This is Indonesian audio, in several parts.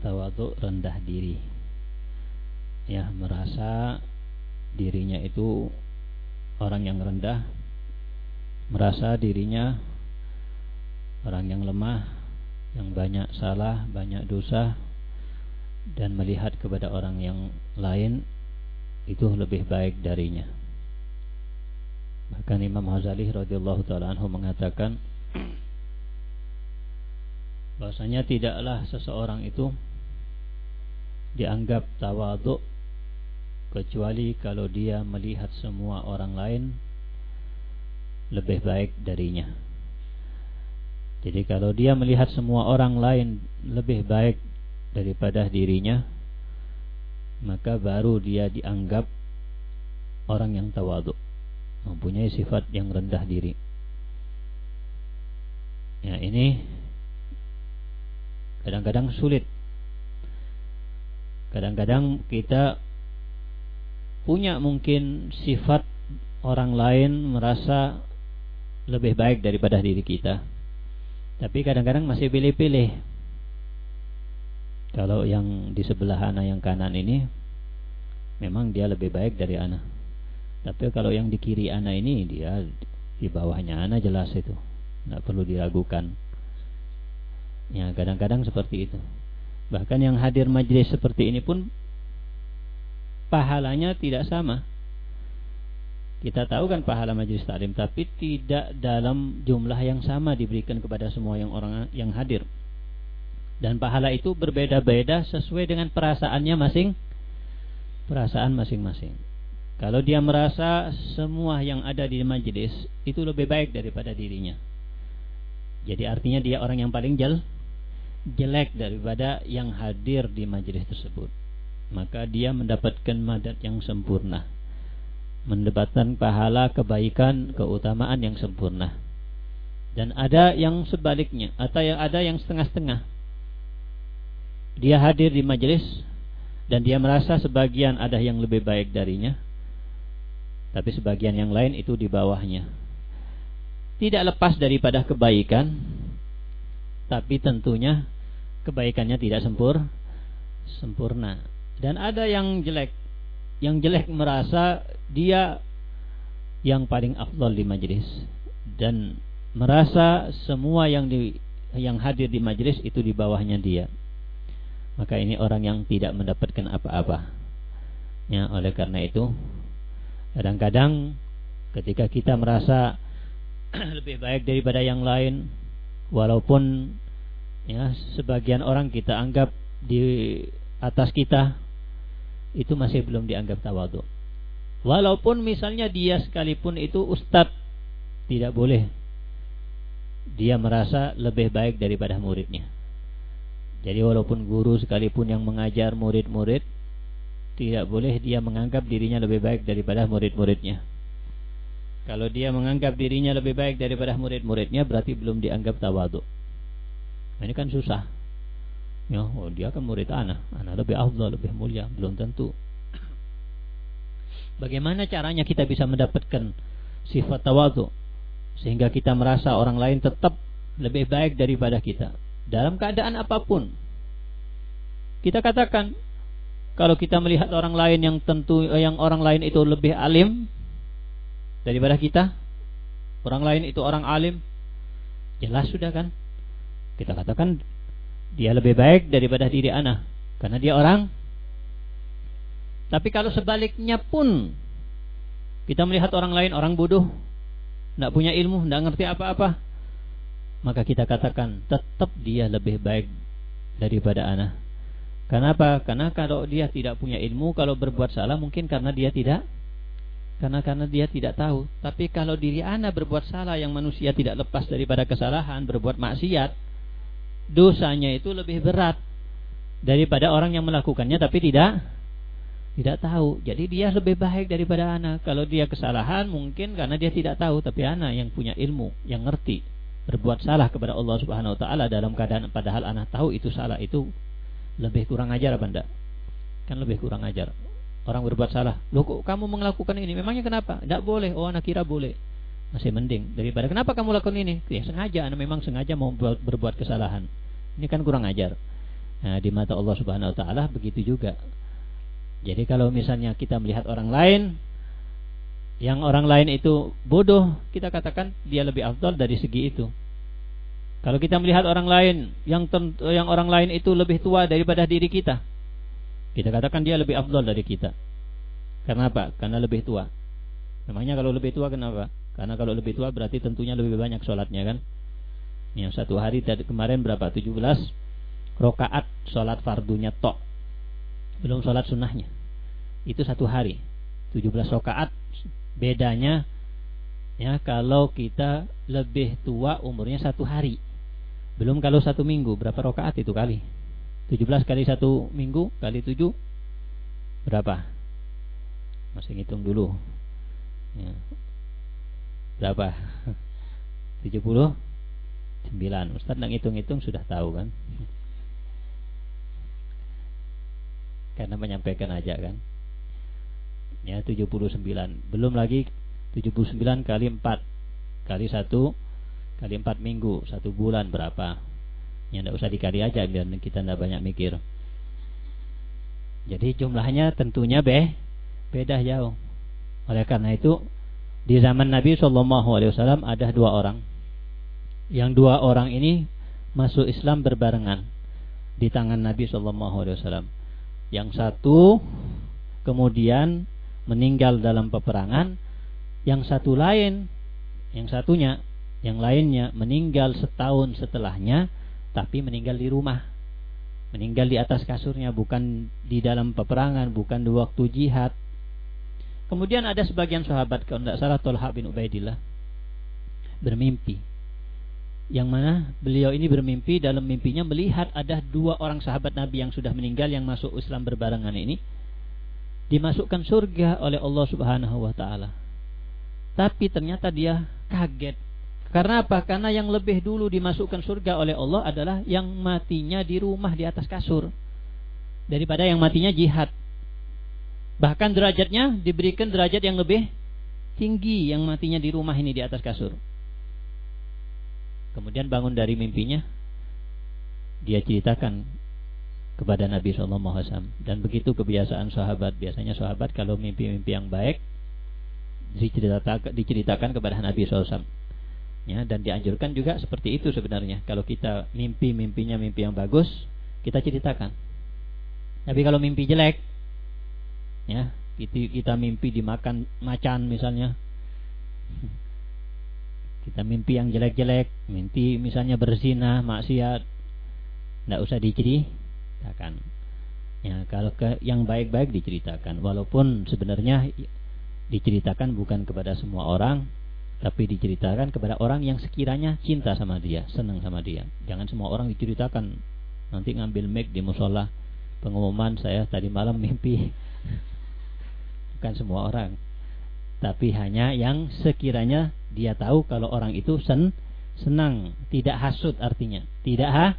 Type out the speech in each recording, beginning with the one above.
tawadhu rendah diri. Ya merasa dirinya itu orang yang rendah merasa dirinya orang yang lemah yang banyak salah banyak dosa dan melihat kepada orang yang lain itu lebih baik darinya. Bahkan Imam Ghazali radhiyallahu taala anhu mengatakan bahwasanya tidaklah seseorang itu dianggap tawaduk kecuali kalau dia melihat semua orang lain lebih baik darinya. Jadi kalau dia melihat semua orang lain lebih baik daripada dirinya, maka baru dia dianggap orang yang tawaduk, mempunyai sifat yang rendah diri. Ya, ini kadang-kadang sulit. Kadang-kadang kita punya mungkin sifat orang lain merasa lebih baik daripada diri kita. Tapi kadang-kadang masih pilih-pilih. Kalau yang di sebelah anak yang kanan ini memang dia lebih baik dari anak. Tapi kalau yang di kiri anak ini dia di bawahnya anak jelas itu. Tidak perlu diragukan. Ya, kadang-kadang seperti itu. Bahkan yang hadir majelis seperti ini pun pahalanya tidak sama. Kita tahu kan pahala majelis taklim tapi tidak dalam jumlah yang sama diberikan kepada semua yang orang yang hadir. Dan pahala itu berbeda-beda sesuai dengan perasaannya masing perasaan masing-masing. Kalau dia merasa semua yang ada di majelis itu lebih baik daripada dirinya. Jadi artinya dia orang yang paling jel, jelek daripada yang hadir di majelis tersebut. Maka dia mendapatkan madat yang sempurna. Mendapatkan pahala kebaikan keutamaan yang sempurna. Dan ada yang sebaliknya atau yang ada yang setengah-setengah. Dia hadir di majelis dan dia merasa sebagian ada yang lebih baik darinya tapi sebagian yang lain itu di bawahnya. Tidak lepas daripada kebaikan tapi tentunya kebaikannya tidak sempur sempurna dan ada yang jelek. Yang jelek merasa dia yang paling afdal di majelis dan merasa semua yang di yang hadir di majelis itu di bawahnya dia. Maka ini orang yang tidak mendapatkan apa-apa. Ya, oleh karena itu kadang-kadang ketika kita merasa lebih baik daripada yang lain walaupun ya sebagian orang kita anggap di atas kita itu masih belum dianggap tawadhu. Walaupun misalnya dia sekalipun itu ustadz tidak boleh dia merasa lebih baik daripada muridnya. Jadi walaupun guru sekalipun yang mengajar murid-murid tidak boleh dia menganggap dirinya lebih baik daripada murid-muridnya. Kalau dia menganggap dirinya lebih baik daripada murid-muridnya berarti belum dianggap tawadhu. Nah, ini kan susah. Ya, oh dia kan murid anak, anak lebih afdal, lebih mulia, belum tentu. Bagaimana caranya kita bisa mendapatkan sifat tawadhu sehingga kita merasa orang lain tetap lebih baik daripada kita dalam keadaan apa pun. Kita katakan kalau kita melihat orang lain yang tentu yang orang lain itu lebih alim daripada kita, orang lain itu orang alim, jelas sudah kan? Kita katakan dia lebih baik daripada diri anak karena dia orang tapi kalau sebaliknya pun kita melihat orang lain orang bodoh tidak punya ilmu tidak ngerti apa-apa maka kita katakan tetap dia lebih baik daripada anak Kenapa? Karena kalau dia tidak punya ilmu, kalau berbuat salah mungkin karena dia tidak karena karena dia tidak tahu. Tapi kalau diri anak berbuat salah yang manusia tidak lepas daripada kesalahan, berbuat maksiat, dosanya itu lebih berat daripada orang yang melakukannya tapi tidak tidak tahu. Jadi dia lebih baik daripada anak. Kalau dia kesalahan mungkin karena dia tidak tahu, tapi anak yang punya ilmu, yang ngerti, berbuat salah kepada Allah Subhanahu wa taala dalam keadaan padahal anak tahu itu salah itu lebih kurang ajar apa enggak? Kan lebih kurang ajar. Orang berbuat salah, "Loh kok kamu melakukan ini? Memangnya kenapa?" Tidak boleh. Oh, anak kira boleh masih mending daripada kenapa kamu lakukan ini ya sengaja anak memang sengaja mau berbuat kesalahan ini kan kurang ajar Nah, di mata Allah Subhanahu wa taala begitu juga. Jadi kalau misalnya kita melihat orang lain yang orang lain itu bodoh, kita katakan dia lebih afdal dari segi itu. Kalau kita melihat orang lain yang yang orang lain itu lebih tua daripada diri kita, kita katakan dia lebih afdal dari kita. Karena apa? Karena lebih tua. Memangnya kalau lebih tua kenapa? Karena kalau lebih tua berarti tentunya lebih banyak sholatnya kan? Yang satu hari tadi kemarin berapa? 17 rokaat sholat fardunya tok. Belum sholat sunnahnya. Itu satu hari. 17 rokaat bedanya ya kalau kita lebih tua umurnya satu hari belum kalau satu minggu berapa rokaat itu kali? 17 kali satu minggu kali 7 berapa? Masih ngitung dulu. Ya. Berapa? 79. Ustaz nak ngitung-ngitung sudah tahu kan? Karena menyampaikan aja kan. Ya 79. Belum lagi 79 kali 4 kali 1 kali empat minggu satu bulan berapa ya tidak usah dikali aja biar kita tidak banyak mikir jadi jumlahnya tentunya be beda jauh oleh karena itu di zaman Nabi Shallallahu Alaihi Wasallam ada dua orang yang dua orang ini masuk Islam berbarengan di tangan Nabi Shallallahu Alaihi Wasallam yang satu kemudian meninggal dalam peperangan yang satu lain yang satunya yang lainnya meninggal setahun setelahnya tapi meninggal di rumah. Meninggal di atas kasurnya bukan di dalam peperangan, bukan di waktu jihad. Kemudian ada sebagian sahabat kalau tidak salah Tolha bin Ubaidillah bermimpi. Yang mana beliau ini bermimpi dalam mimpinya melihat ada dua orang sahabat Nabi yang sudah meninggal yang masuk Islam berbarengan ini dimasukkan surga oleh Allah Subhanahu wa taala. Tapi ternyata dia kaget karena apa? Karena yang lebih dulu dimasukkan surga oleh Allah adalah yang matinya di rumah di atas kasur daripada yang matinya jihad. Bahkan derajatnya diberikan derajat yang lebih tinggi yang matinya di rumah ini di atas kasur. Kemudian bangun dari mimpinya, dia ceritakan kepada Nabi SAW dan begitu kebiasaan sahabat biasanya sahabat kalau mimpi-mimpi yang baik diceritakan, diceritakan kepada Nabi SAW ya dan dianjurkan juga seperti itu sebenarnya. Kalau kita mimpi mimpinya mimpi yang bagus kita ceritakan. Tapi kalau mimpi jelek ya kita, kita mimpi dimakan macan misalnya kita mimpi yang jelek-jelek mimpi misalnya berzina maksiat tidak usah diceritakan ya kalau ke yang baik-baik diceritakan walaupun sebenarnya diceritakan bukan kepada semua orang tapi diceritakan kepada orang yang sekiranya cinta sama dia, senang sama dia. Jangan semua orang diceritakan. Nanti ngambil mic di musola pengumuman saya tadi malam mimpi. Bukan semua orang. Tapi hanya yang sekiranya dia tahu kalau orang itu sen senang, tidak hasut artinya. Tidak ha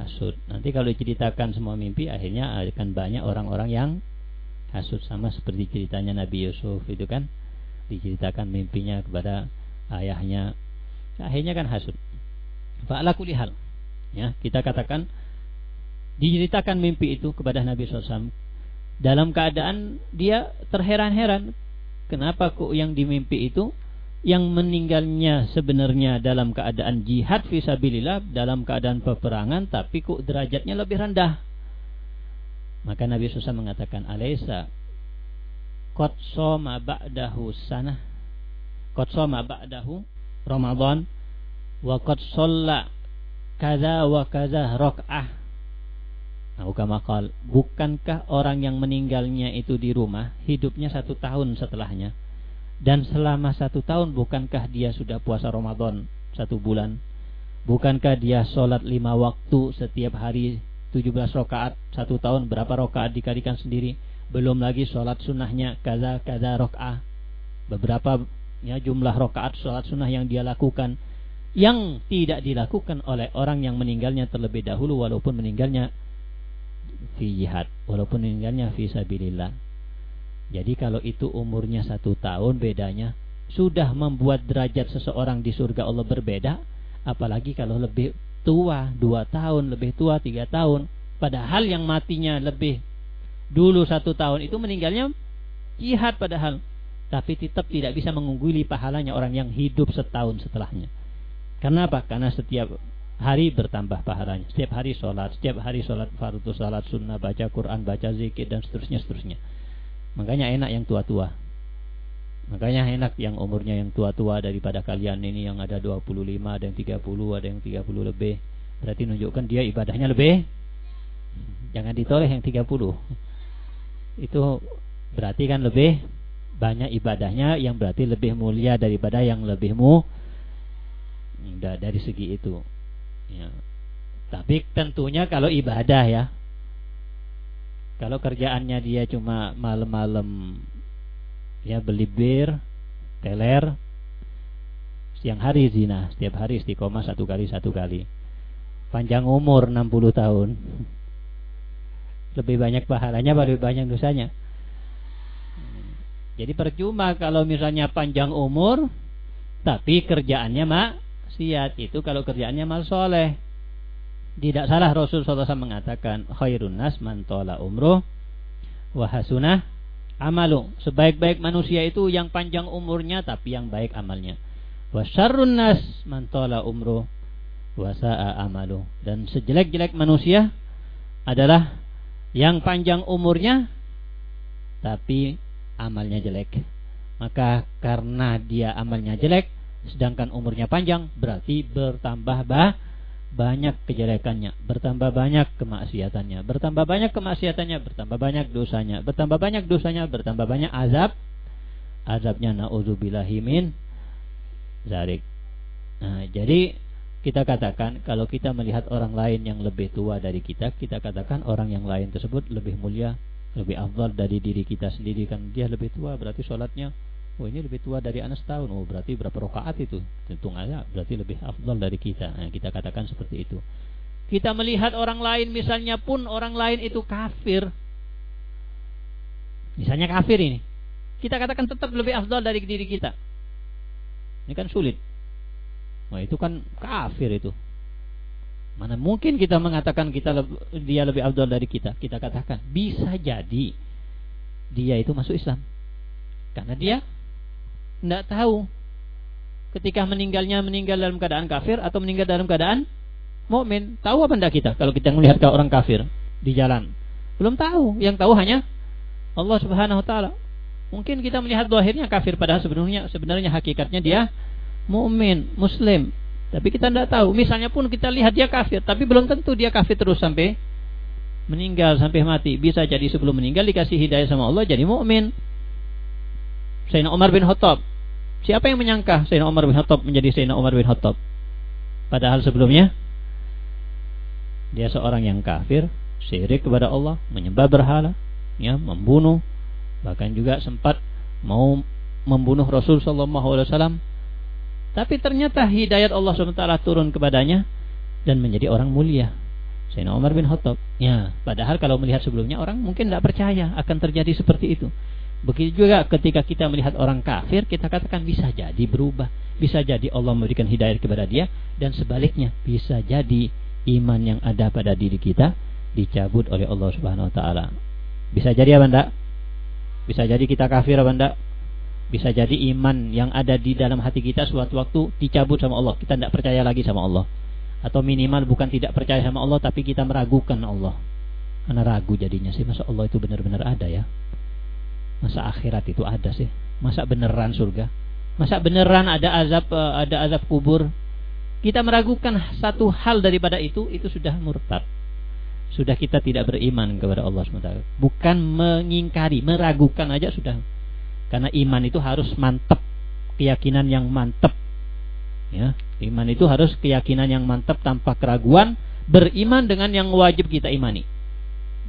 hasut. Nanti kalau diceritakan semua mimpi akhirnya akan banyak orang-orang yang hasut sama seperti ceritanya Nabi Yusuf itu kan diceritakan mimpinya kepada ayahnya akhirnya kan hasud fa'ala kulihal ya kita katakan diceritakan mimpi itu kepada Nabi SAW dalam keadaan dia terheran-heran kenapa kok yang dimimpi itu? Yang meninggalnya sebenarnya dalam keadaan jihad visabilillah dalam keadaan peperangan tapi kok derajatnya lebih rendah. Maka Nabi SAW mengatakan alaisa Qad soma ba'dahu sanah Qad ba'dahu Ramadan Wa qad sholla Kaza wa kaza rok'ah Nah, makal Bukankah orang yang meninggalnya itu di rumah Hidupnya satu tahun setelahnya? Dan selama satu tahun Bukankah dia sudah puasa Ramadan Satu bulan? Bukankah dia sholat lima waktu Setiap hari 17 rokaat Satu tahun? Berapa rokaat dikalikan sendiri? Belum lagi sholat sunnahnya kaza kaza rok'ah beberapa ya jumlah rokaat sholat sunnah yang dia lakukan. Yang tidak dilakukan oleh orang yang meninggalnya terlebih dahulu walaupun meninggalnya fi jihad walaupun meninggalnya fi sabilillah jadi kalau itu umurnya satu tahun bedanya sudah membuat derajat seseorang di surga Allah berbeda apalagi kalau lebih tua dua tahun lebih tua tiga tahun Padahal yang matinya lebih dulu satu tahun itu meninggalnya jihad padahal. Tapi tetap tidak bisa mengungguli pahalanya orang yang hidup setahun setelahnya. Karena apa? Karena setiap hari bertambah pahalanya. Setiap hari sholat, setiap hari sholat fardu, sholat sunnah, baca Quran, baca zikir dan seterusnya seterusnya. Makanya enak yang tua-tua. Makanya enak yang umurnya yang tua-tua daripada kalian ini yang ada 25, ada yang 30, ada yang 30 lebih. Berarti menunjukkan dia ibadahnya lebih. Jangan ditoleh yang 30. Itu berarti kan lebih banyak ibadahnya yang berarti lebih mulia daripada yang lebih mu dari segi itu. Ya. Tapi tentunya kalau ibadah ya, kalau kerjaannya dia cuma malam-malam ya beli bir, teler, siang hari zina, setiap hari istiqomah satu kali satu kali. Panjang umur 60 tahun. Lebih banyak pahalanya, lebih banyak dosanya. Jadi percuma kalau misalnya panjang umur tapi kerjaannya maksiat itu kalau kerjaannya mal soleh. Tidak salah Rasul SAW mengatakan khairun nas man tola umruh wa hasunah amalu. Sebaik-baik manusia itu yang panjang umurnya tapi yang baik amalnya. Wa syarrun nas man tola umruh wa sa'a amalu. Dan sejelek-jelek manusia adalah yang panjang umurnya tapi amalnya jelek. Maka karena dia amalnya jelek, sedangkan umurnya panjang, berarti bertambah bah banyak kejelekannya, bertambah banyak kemaksiatannya, bertambah banyak kemaksiatannya, bertambah banyak dosanya, bertambah banyak dosanya, bertambah banyak azab, azabnya naudzubillahi min zarik. Nah, jadi kita katakan kalau kita melihat orang lain yang lebih tua dari kita, kita katakan orang yang lain tersebut lebih mulia lebih afdal dari diri kita sendiri. Kan dia lebih tua berarti sholatnya oh ini lebih tua dari anak setahun oh berarti berapa rakaat itu? Tentu aja berarti lebih afdal dari kita. Nah, kita katakan seperti itu. Kita melihat orang lain misalnya pun orang lain itu kafir. Misalnya kafir ini. Kita katakan tetap lebih afdal dari diri kita. Ini kan sulit. Wah itu kan kafir itu. Mana mungkin kita mengatakan kita dia lebih abdul dari kita? Kita katakan bisa jadi dia itu masuk Islam. Karena dia tidak tahu ketika meninggalnya meninggal dalam keadaan kafir atau meninggal dalam keadaan mukmin. Tahu apa tidak kita kalau kita melihat ke orang kafir di jalan? Belum tahu. Yang tahu hanya Allah Subhanahu wa taala. Mungkin kita melihat dohirnya kafir padahal sebenarnya sebenarnya hakikatnya dia mukmin, muslim. Tapi kita tidak tahu. Misalnya pun kita lihat dia kafir, tapi belum tentu dia kafir terus sampai meninggal sampai mati. Bisa jadi sebelum meninggal dikasih hidayah sama Allah jadi mukmin. Sayyidina Umar bin Khattab. Siapa yang menyangka Sayyidina Umar bin Khattab menjadi Sayyidina Umar bin Khattab? Padahal sebelumnya dia seorang yang kafir, syirik kepada Allah, menyembah berhala, ya, membunuh, bahkan juga sempat mau membunuh Rasul sallallahu alaihi wasallam tapi ternyata hidayat Allah SWT turun kepadanya dan menjadi orang mulia. Sayyidina Umar bin Khattab. Ya, padahal kalau melihat sebelumnya orang mungkin tidak percaya akan terjadi seperti itu. Begitu juga ketika kita melihat orang kafir, kita katakan bisa jadi berubah. Bisa jadi Allah memberikan hidayat kepada dia dan sebaliknya bisa jadi iman yang ada pada diri kita dicabut oleh Allah Subhanahu wa taala. Bisa jadi apa enggak? Bisa jadi kita kafir apa enggak? Bisa jadi iman yang ada di dalam hati kita suatu waktu dicabut sama Allah. Kita tidak percaya lagi sama Allah. Atau minimal bukan tidak percaya sama Allah tapi kita meragukan Allah. Karena ragu jadinya sih masa Allah itu benar-benar ada ya. Masa akhirat itu ada sih. Masa beneran surga. Masa beneran ada azab eh, ada azab kubur. Kita meragukan satu hal daripada itu itu sudah murtad. Sudah kita tidak beriman kepada Allah SWT. Bukan mengingkari, meragukan aja sudah karena iman itu harus mantap, keyakinan yang mantap. Ya, iman itu harus keyakinan yang mantap tanpa keraguan, beriman dengan yang wajib kita imani.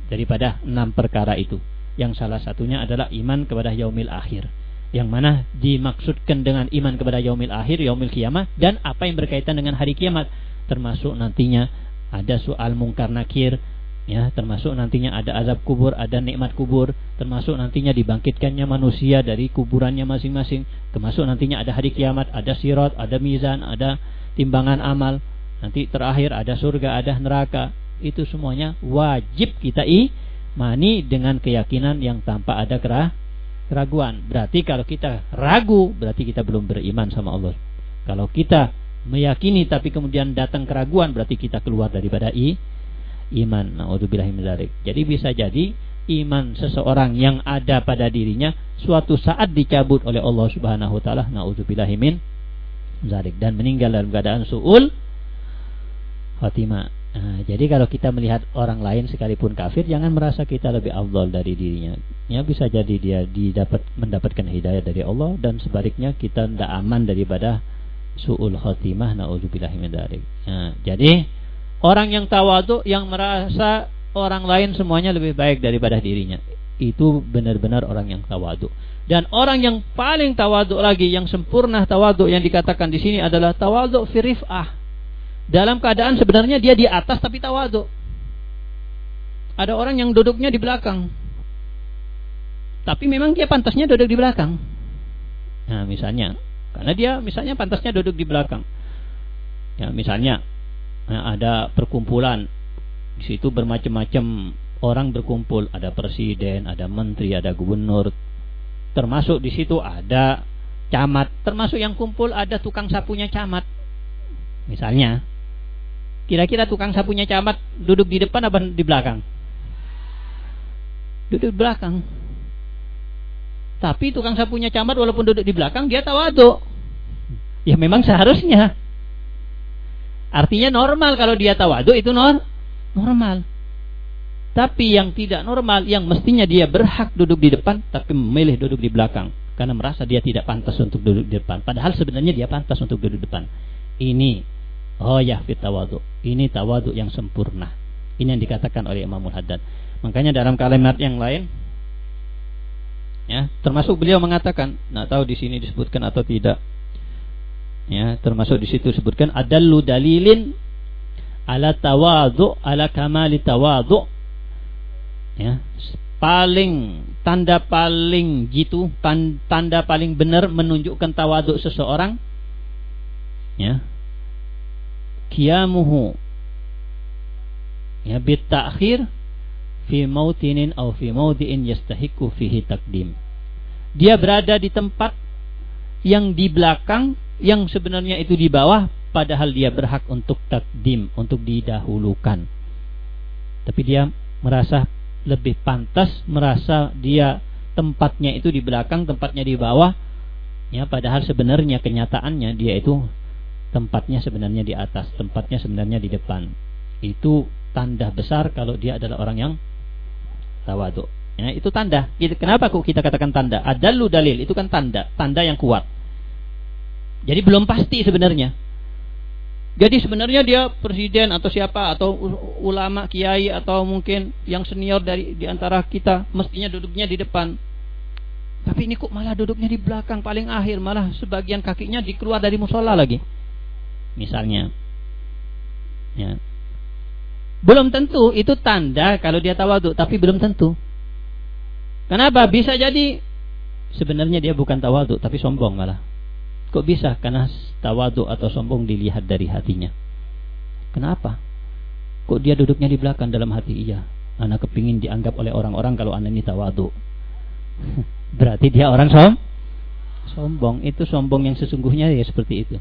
Daripada enam perkara itu. Yang salah satunya adalah iman kepada yaumil akhir. Yang mana dimaksudkan dengan iman kepada yaumil akhir, yaumil kiamat dan apa yang berkaitan dengan hari kiamat. Termasuk nantinya ada soal mungkar nakir, ya. Termasuk nantinya ada azab kubur, ada nikmat kubur, termasuk nantinya dibangkitkannya manusia dari kuburannya masing-masing, termasuk nantinya ada hari kiamat, ada sirat, ada mizan, ada timbangan amal, nanti terakhir ada surga, ada neraka. Itu semuanya wajib kita imani dengan keyakinan yang tanpa ada keraguan. Berarti kalau kita ragu, berarti kita belum beriman sama Allah. Kalau kita meyakini tapi kemudian datang keraguan, berarti kita keluar daripada i, iman. Naudzubillah Jadi bisa jadi iman seseorang yang ada pada dirinya suatu saat dicabut oleh Allah Subhanahu wa taala naudzubillah min zalik dan meninggal dalam keadaan suul khatimah. Nah, jadi kalau kita melihat orang lain sekalipun kafir jangan merasa kita lebih afdal dari dirinya. Ya bisa jadi dia didapat mendapatkan hidayah dari Allah dan sebaliknya kita tidak aman daripada suul khatimah naudzubillah min. Nah, jadi orang yang tawadu yang merasa orang lain semuanya lebih baik daripada dirinya. Itu benar-benar orang yang tawadu. Dan orang yang paling tawadu lagi, yang sempurna tawadu yang dikatakan di sini adalah tawadu firifah. Dalam keadaan sebenarnya dia di atas tapi tawadu. Ada orang yang duduknya di belakang. Tapi memang dia pantasnya duduk di belakang. Nah, misalnya, karena dia misalnya pantasnya duduk di belakang. Ya, misalnya nah, ada perkumpulan di situ bermacam-macam orang berkumpul, ada presiden, ada menteri, ada gubernur. Termasuk di situ ada camat, termasuk yang kumpul ada tukang sapunya camat. Misalnya, kira-kira tukang sapunya camat duduk di depan apa di belakang? Duduk di belakang. Tapi tukang sapunya camat walaupun duduk di belakang dia tawadu. Ya memang seharusnya. Artinya normal kalau dia tawadu itu normal normal. Tapi yang tidak normal, yang mestinya dia berhak duduk di depan, tapi memilih duduk di belakang. Karena merasa dia tidak pantas untuk duduk di depan. Padahal sebenarnya dia pantas untuk duduk di depan. Ini, oh ya fit tawadu. Ini tawadu yang sempurna. Ini yang dikatakan oleh Imamul Haddad. Makanya dalam kalimat yang lain, ya termasuk beliau mengatakan, nggak tahu di sini disebutkan atau tidak. Ya, termasuk di situ disebutkan adallu dalilin ala tawadu ala kamali tawadu ya paling tanda paling gitu tanda paling benar menunjukkan tawadu seseorang ya kiamuhu ya bitakhir fi mautinin atau fi maudiin yastahiqu fihi takdim dia berada di tempat yang di belakang yang sebenarnya itu di bawah padahal dia berhak untuk takdim, untuk didahulukan. Tapi dia merasa lebih pantas, merasa dia tempatnya itu di belakang, tempatnya di bawah. Ya, padahal sebenarnya kenyataannya dia itu tempatnya sebenarnya di atas, tempatnya sebenarnya di depan. Itu tanda besar kalau dia adalah orang yang tawadu. Ya, itu tanda. Kenapa kok kita katakan tanda? Adalu dalil itu kan tanda, tanda yang kuat. Jadi belum pasti sebenarnya. Jadi sebenarnya dia presiden atau siapa atau ulama kiai atau mungkin yang senior dari di antara kita mestinya duduknya di depan. Tapi ini kok malah duduknya di belakang paling akhir, malah sebagian kakinya dikeluar dari musola lagi. Misalnya. Ya. Belum tentu itu tanda kalau dia tawaduk, tapi belum tentu. Kenapa? Bisa jadi sebenarnya dia bukan tawaduk tapi sombong malah. Kok bisa? Karena tawadu atau sombong dilihat dari hatinya. Kenapa? Kok dia duduknya di belakang dalam hati iya? Anak kepingin dianggap oleh orang-orang kalau anak ini tawadu. Berarti dia orang som sombong. Itu sombong yang sesungguhnya ya seperti itu.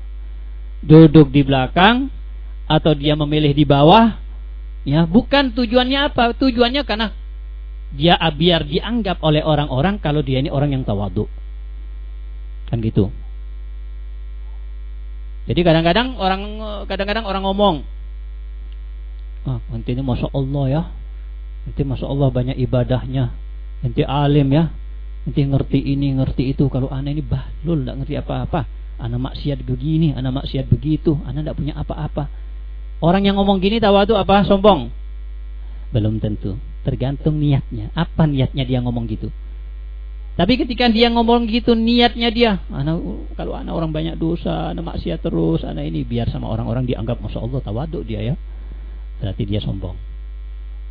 Duduk di belakang atau dia memilih di bawah, ya bukan tujuannya apa? Tujuannya karena dia biar dianggap oleh orang-orang kalau dia ini orang yang tawadu. Kan gitu. Jadi kadang-kadang orang kadang-kadang orang ngomong, ah, nanti ini masya Allah ya, nanti masya Allah banyak ibadahnya, nanti alim ya, nanti ngerti ini ngerti itu. Kalau anak ini bahlul, nggak ngerti apa-apa, anak maksiat begini, anak maksiat begitu, anak tidak punya apa-apa. Orang yang ngomong gini itu apa? Sombong? Belum tentu. Tergantung niatnya. Apa niatnya dia ngomong gitu? Tapi ketika dia ngomong gitu niatnya dia, anak kalau anak orang banyak dosa, anak maksiat terus, anak ini biar sama orang-orang dianggap masya Allah tawaduk dia ya, berarti dia sombong.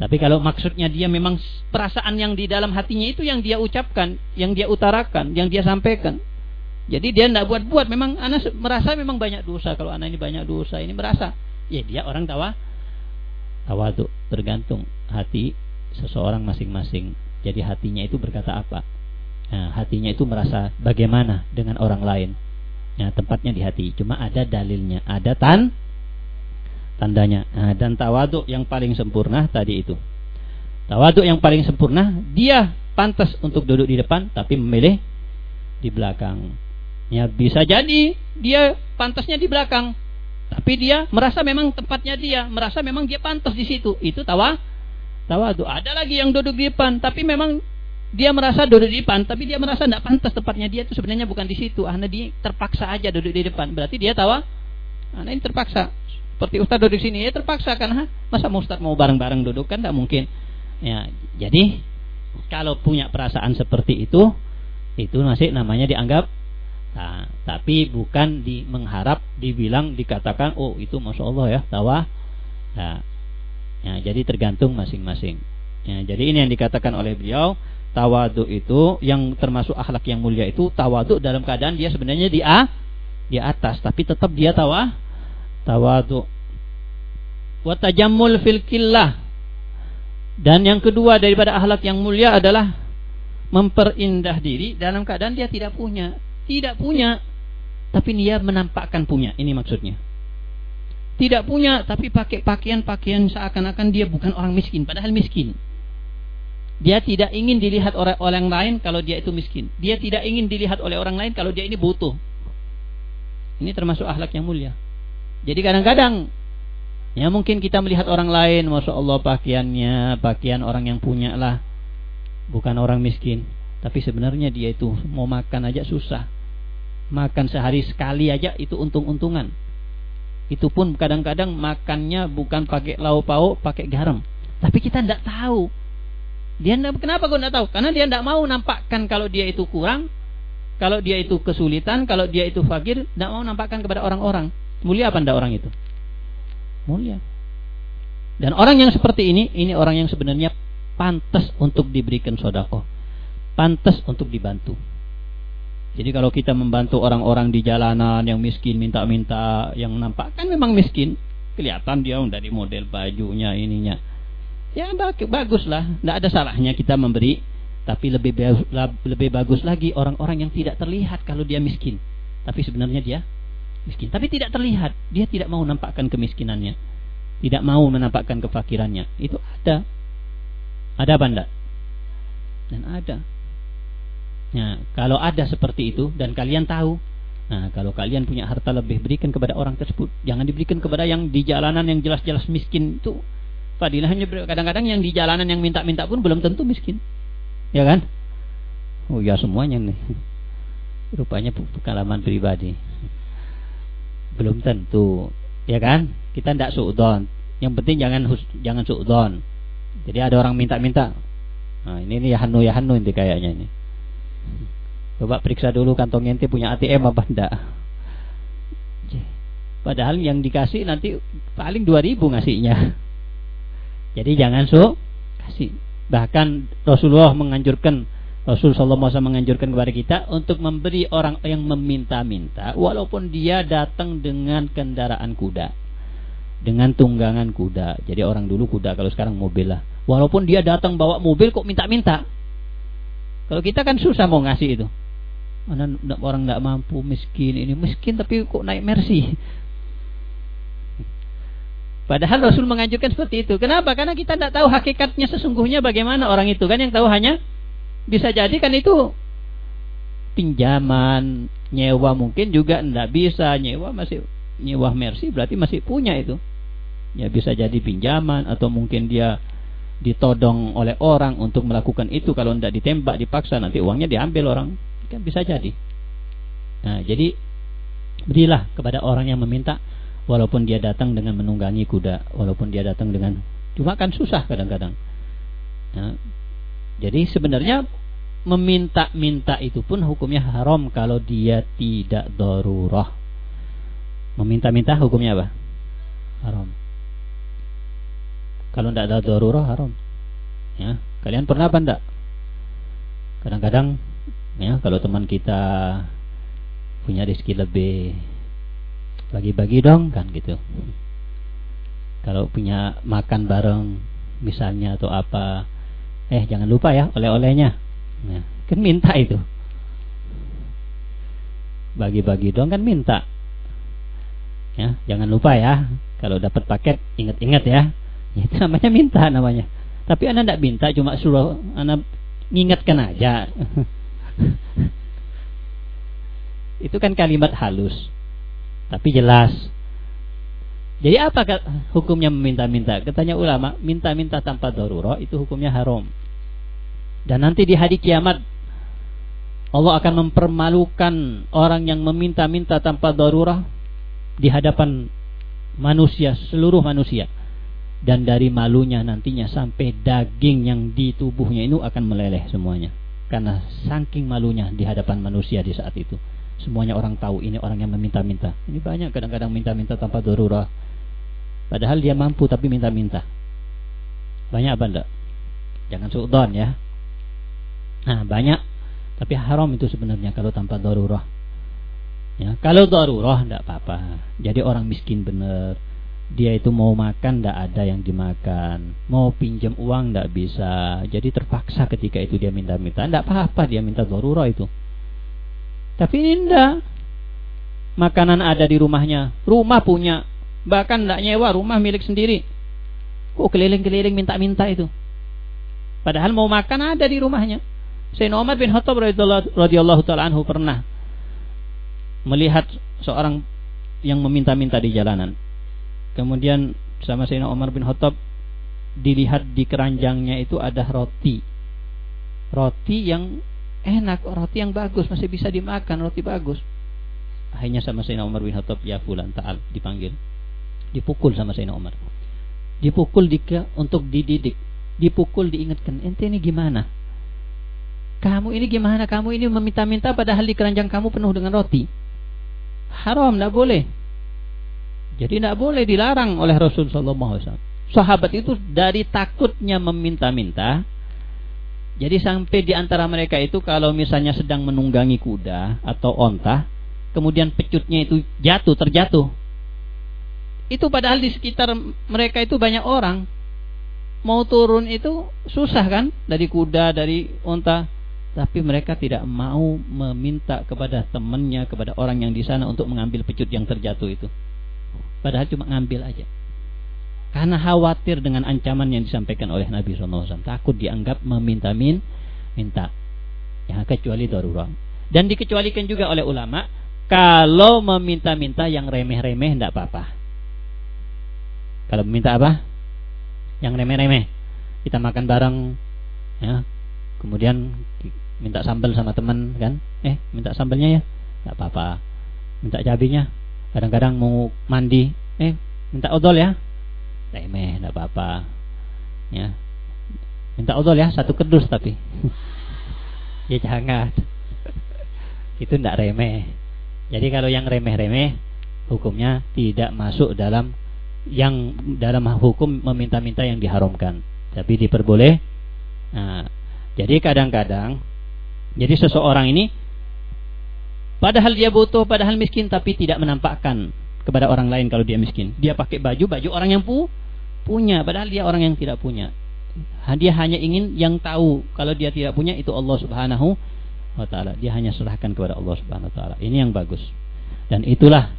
Tapi kalau maksudnya dia memang perasaan yang di dalam hatinya itu yang dia ucapkan, yang dia utarakan, yang dia sampaikan. Jadi dia tidak buat-buat. Memang anak merasa memang banyak dosa. Kalau anak ini banyak dosa, ini merasa. Ya dia orang tawa Tawadu tergantung hati seseorang masing-masing. Jadi hatinya itu berkata apa? Nah, hatinya itu merasa bagaimana dengan orang lain. Nah, tempatnya di hati. Cuma ada dalilnya, ada tan tandanya. Nah, dan tawaduk yang paling sempurna tadi itu. Tawaduk yang paling sempurna, dia pantas untuk duduk di depan tapi memilih di belakang. Ya, bisa jadi dia pantasnya di belakang, tapi dia merasa memang tempatnya dia, merasa memang dia pantas di situ. Itu tawa tawadu. Ada lagi yang duduk di depan, tapi memang dia merasa duduk di depan, tapi dia merasa tidak pantas tempatnya dia itu sebenarnya bukan di situ. Karena dia terpaksa aja duduk di depan. Berarti dia tawa, karena ini terpaksa. Seperti Ustaz duduk di sini, ya terpaksa kan? Masa mau Ustaz mau bareng-bareng duduk kan tidak mungkin. Ya, jadi kalau punya perasaan seperti itu, itu masih namanya dianggap Nah, tapi bukan di mengharap dibilang dikatakan oh itu masya Allah ya tawa. Nah, ya, jadi tergantung masing-masing. Ya, jadi ini yang dikatakan oleh beliau tawadu itu yang termasuk akhlak yang mulia itu tawadu dalam keadaan dia sebenarnya di a di atas tapi tetap dia tawa tawadu. Watajammul fil killah. Dan yang kedua daripada akhlak yang mulia adalah memperindah diri dalam keadaan dia tidak punya tidak punya, tapi dia menampakkan punya. Ini maksudnya. Tidak punya, tapi pakai pakaian-pakaian seakan-akan dia bukan orang miskin, padahal miskin. Dia tidak ingin dilihat oleh orang lain kalau dia itu miskin. Dia tidak ingin dilihat oleh orang lain kalau dia ini butuh. Ini termasuk akhlak yang mulia. Jadi kadang-kadang ya mungkin kita melihat orang lain, masya Allah pakaiannya, pakaian orang yang punya lah, bukan orang miskin. Tapi sebenarnya dia itu mau makan aja susah makan sehari sekali aja itu untung-untungan. Itu pun kadang-kadang makannya bukan pakai lauk pauk, pakai garam. Tapi kita tidak tahu. Dia enggak, kenapa kau tidak tahu? Karena dia tidak mau nampakkan kalau dia itu kurang, kalau dia itu kesulitan, kalau dia itu fakir, tidak mau nampakkan kepada orang-orang. Mulia apa tidak orang itu? Mulia. Dan orang yang seperti ini, ini orang yang sebenarnya pantas untuk diberikan sodako. Pantas untuk dibantu. Jadi kalau kita membantu orang-orang di jalanan yang miskin minta-minta yang nampak kan memang miskin, kelihatan dia dari model bajunya ininya. Ya bagus lah, tidak ada salahnya kita memberi, tapi lebih lebih bagus lagi orang-orang yang tidak terlihat kalau dia miskin, tapi sebenarnya dia miskin, tapi tidak terlihat, dia tidak mau nampakkan kemiskinannya, tidak mau menampakkan kefakirannya, itu ada, ada apa enggak? Dan ada. Nah, kalau ada seperti itu dan kalian tahu, nah kalau kalian punya harta lebih berikan kepada orang tersebut, jangan diberikan kepada yang di jalanan yang jelas-jelas miskin itu. Fadilahnya kadang-kadang yang di jalanan yang minta-minta pun belum tentu miskin. Ya kan? Oh ya semuanya nih. Rupanya pengalaman pribadi. Belum tentu. Ya kan? Kita tidak suudon. Yang penting jangan jangan suudon. Jadi ada orang minta-minta. Nah, ini nih ya hanu ya hanu ini kayaknya ini. Coba periksa dulu kantong ente punya ATM apa enggak. Padahal yang dikasih nanti paling 2000 ngasihnya. Jadi jangan so kasih. Bahkan Rasulullah menganjurkan Rasul Sallallahu Alaihi menganjurkan kepada kita untuk memberi orang yang meminta-minta walaupun dia datang dengan kendaraan kuda dengan tunggangan kuda jadi orang dulu kuda kalau sekarang mobil lah walaupun dia datang bawa mobil kok minta-minta kalau kita kan susah mau ngasih itu. Mana orang nggak mampu, miskin ini miskin tapi kok naik mercy. Padahal Rasul menganjurkan seperti itu. Kenapa? Karena kita tidak tahu hakikatnya sesungguhnya bagaimana orang itu kan yang tahu hanya bisa jadi kan itu pinjaman, nyewa mungkin juga tidak bisa nyewa masih nyewa mercy berarti masih punya itu. Ya bisa jadi pinjaman atau mungkin dia ditodong oleh orang untuk melakukan itu. Kalau tidak ditembak dipaksa nanti uangnya diambil orang. Kan bisa jadi. Nah jadi berilah kepada orang yang meminta walaupun dia datang dengan menunggangi kuda walaupun dia datang dengan cuma kan susah kadang-kadang. Nah, jadi sebenarnya meminta-minta itu pun hukumnya haram kalau dia tidak darurah. Meminta-minta hukumnya apa? Haram kalau tidak ada darurah haram. Ya, kalian pernah apa enggak? Kadang-kadang ya kalau teman kita punya rezeki lebih bagi-bagi dong kan gitu. kalau punya makan bareng misalnya atau apa eh jangan lupa ya oleh-olehnya nah, kan minta itu bagi-bagi doang kan minta ya jangan lupa ya kalau dapat paket ingat-ingat ya. itu namanya minta namanya tapi anda tidak minta cuma suruh anda mengingatkan aja itu kan kalimat halus tapi jelas jadi apa hukumnya meminta-minta? Katanya ulama, minta-minta tanpa darurat itu hukumnya haram. Dan nanti di hari kiamat Allah akan mempermalukan orang yang meminta-minta tanpa darurat di hadapan manusia, seluruh manusia. Dan dari malunya nantinya sampai daging yang di tubuhnya itu akan meleleh semuanya. Karena saking malunya di hadapan manusia di saat itu. Semuanya orang tahu ini orang yang meminta-minta. Ini banyak kadang-kadang minta-minta tanpa darurat Padahal dia mampu tapi minta-minta. Banyak apa enggak? Jangan suudon ya. Nah, banyak tapi haram itu sebenarnya kalau tanpa darurah. Ya, kalau darurah enggak apa-apa. Jadi orang miskin benar. Dia itu mau makan enggak ada yang dimakan. Mau pinjam uang enggak bisa. Jadi terpaksa ketika itu dia minta-minta. Enggak apa-apa dia minta darurah itu. Tapi ini enggak. Makanan ada di rumahnya. Rumah punya Bahkan tidak nyewa rumah milik sendiri. Kok keliling-keliling minta-minta itu. Padahal mau makan ada di rumahnya. Sayyidina Umar bin Khattab radhiyallahu taala anhu pernah melihat seorang yang meminta-minta di jalanan. Kemudian sama Sayyidina Umar bin Khattab dilihat di keranjangnya itu ada roti. Roti yang enak, roti yang bagus, masih bisa dimakan, roti bagus. Akhirnya sama Sayyidina Umar bin Khattab, ya fulan ta'al dipanggil. Dipukul sama Sayyidina Umar. Dipukul dika untuk dididik. Dipukul diingatkan ente ini gimana? Kamu ini gimana? Kamu ini meminta-minta padahal di keranjang kamu penuh dengan roti. Haram tidak boleh jadi tidak boleh dilarang oleh Rasul Sallallahu Alaihi Wasallam sahabat itu dari takutnya meminta-minta jadi sampai di antara mereka itu kalau misalnya sedang menunggangi kuda atau onta, kemudian pecutnya itu jatuh, terjatuh. Itu padahal di sekitar mereka itu banyak orang. Mau turun itu susah kan? Dari kuda, dari unta. Tapi mereka tidak mau meminta kepada temannya, kepada orang yang di sana untuk mengambil pecut yang terjatuh itu. Padahal cuma ngambil aja. Karena khawatir dengan ancaman yang disampaikan oleh Nabi SAW. Takut dianggap meminta-min, minta. Ya, kecuali darurat. Dan dikecualikan juga oleh ulama, kalau meminta-minta yang remeh-remeh tidak apa-apa. Kalau minta apa? Yang remeh-remeh. Kita makan bareng ya. Kemudian minta sambal sama teman kan? Eh, minta sambalnya ya. Enggak apa-apa. Minta cabenya. Kadang-kadang mau mandi, eh minta odol ya. Remeh, enggak apa-apa. Ya. Minta odol ya, satu kedus tapi. ya jangan. Itu enggak remeh. Jadi kalau yang remeh-remeh hukumnya tidak masuk dalam yang dalam hukum meminta-minta yang diharamkan tapi diperboleh nah, jadi kadang-kadang jadi seseorang ini padahal dia butuh padahal miskin tapi tidak menampakkan kepada orang lain kalau dia miskin. Dia pakai baju baju orang yang pu punya padahal dia orang yang tidak punya. Dia hanya ingin yang tahu kalau dia tidak punya itu Allah Subhanahu wa taala. Dia hanya serahkan kepada Allah Subhanahu wa taala. Ini yang bagus. Dan itulah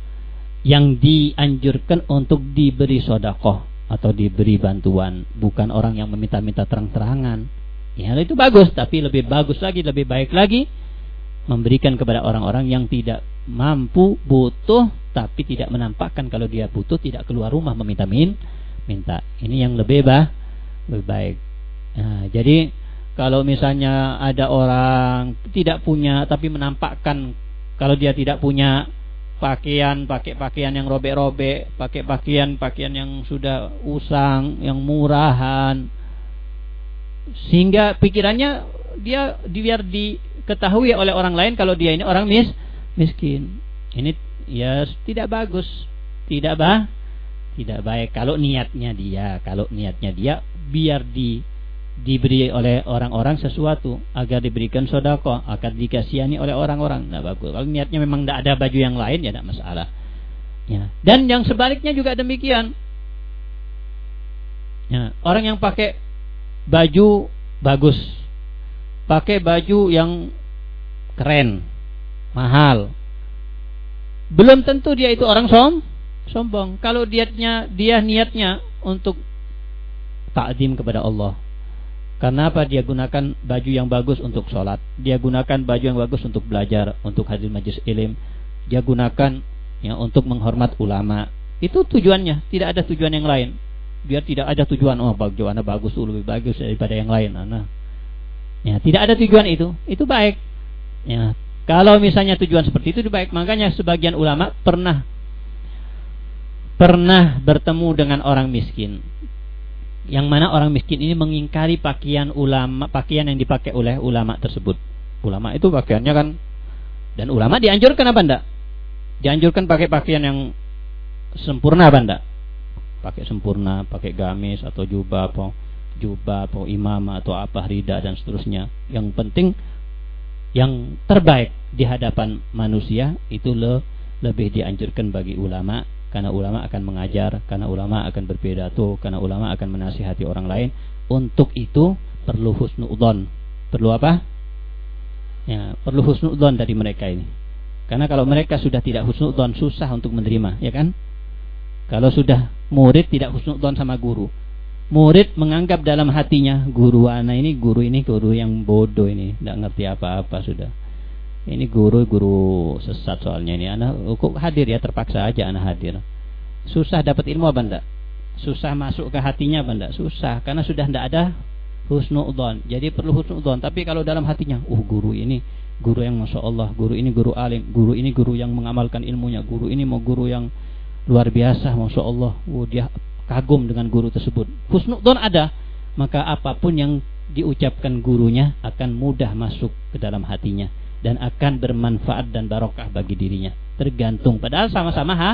yang dianjurkan untuk diberi sodakoh atau diberi bantuan. Bukan orang yang meminta-minta terang-terangan. Ya itu bagus tapi lebih bagus lagi lebih baik lagi memberikan kepada orang-orang yang tidak mampu butuh tapi tidak menampakkan kalau dia butuh tidak keluar rumah meminta min minta. Ini yang lebih bah lebih baik. Nah, jadi kalau misalnya ada orang tidak punya tapi menampakkan kalau dia tidak punya pakaian pakai pakaian yang robek-robek pakai pakaian pakaian yang sudah usang yang murahan sehingga pikirannya dia biar diketahui oleh orang lain kalau dia ini orang mis miskin. Ini ya tidak bagus. Tidak bah tidak baik. Kalau niatnya dia kalau niatnya dia biar di diberi oleh orang-orang sesuatu. Agar diberikan sodako agar dikasihani oleh orang-orang. Nah bagus. Kalau niatnya memang tidak ada baju yang lain ya tidak masalah. Ya. Dan yang sebaliknya juga demikian. Ya, orang yang pakai baju bagus, pakai baju yang keren, mahal, belum tentu dia itu orang som, sombong. Kalau diatnya dia niatnya untuk takdim kepada Allah. Karena apa? Dia gunakan baju yang bagus untuk sholat. Dia gunakan baju yang bagus untuk belajar, untuk hadir majlis ilim. Dia gunakan ya untuk menghormat ulama. Itu tujuannya, tidak ada tujuan yang lain biar tidak ada tujuan oh baju anak bagus lebih bagus daripada yang lain anak ya tidak ada tujuan itu. Itu baik. Ya kalau misalnya tujuan seperti itu baik. Makanya sebagian ulama pernah pernah bertemu dengan orang miskin. Yang mana orang miskin ini mengingkari pakaian ulama pakaian yang dipakai oleh ulama tersebut. Ulama itu pakaiannya kan dan ulama dianjurkan apa enggak? Dianjurkan pakai pakaian yang sempurna apa enggak? Pakai sempurna, pakai gamis atau jubah atau jubah atau imam atau apa rida dan seterusnya. Yang penting yang terbaik di hadapan manusia itu le, lebih dianjurkan bagi ulama karena ulama akan mengajar, karena ulama akan berpidato, karena ulama akan menasihati orang lain. Untuk itu perlu husnudzon. Perlu apa? Ya, perlu husnudzon dari mereka ini. Karena kalau mereka sudah tidak husnudzon susah untuk menerima, ya kan? Kalau sudah murid tidak husnudzon sama guru. Murid menganggap dalam hatinya guru anak ini guru ini guru yang bodoh ini, tidak ngerti apa-apa sudah. Ini guru guru sesat soalnya ini anak kok hadir ya terpaksa aja anak hadir. Susah dapat ilmu apa enggak? Susah masuk ke hatinya apa enggak? Susah karena sudah tidak ada husnudzon. Jadi perlu husnudzon. Tapi kalau dalam hatinya, uh guru ini guru yang masya Allah, guru ini guru alim, guru ini guru yang mengamalkan ilmunya, guru ini mau guru yang luar biasa masya Allah oh, dia kagum dengan guru tersebut. Husnudon ada maka apa pun yang diucapkan gurunya akan mudah masuk ke dalam hatinya dan akan bermanfaat dan barokah bagi dirinya. Tergantung padahal sama-sama ha,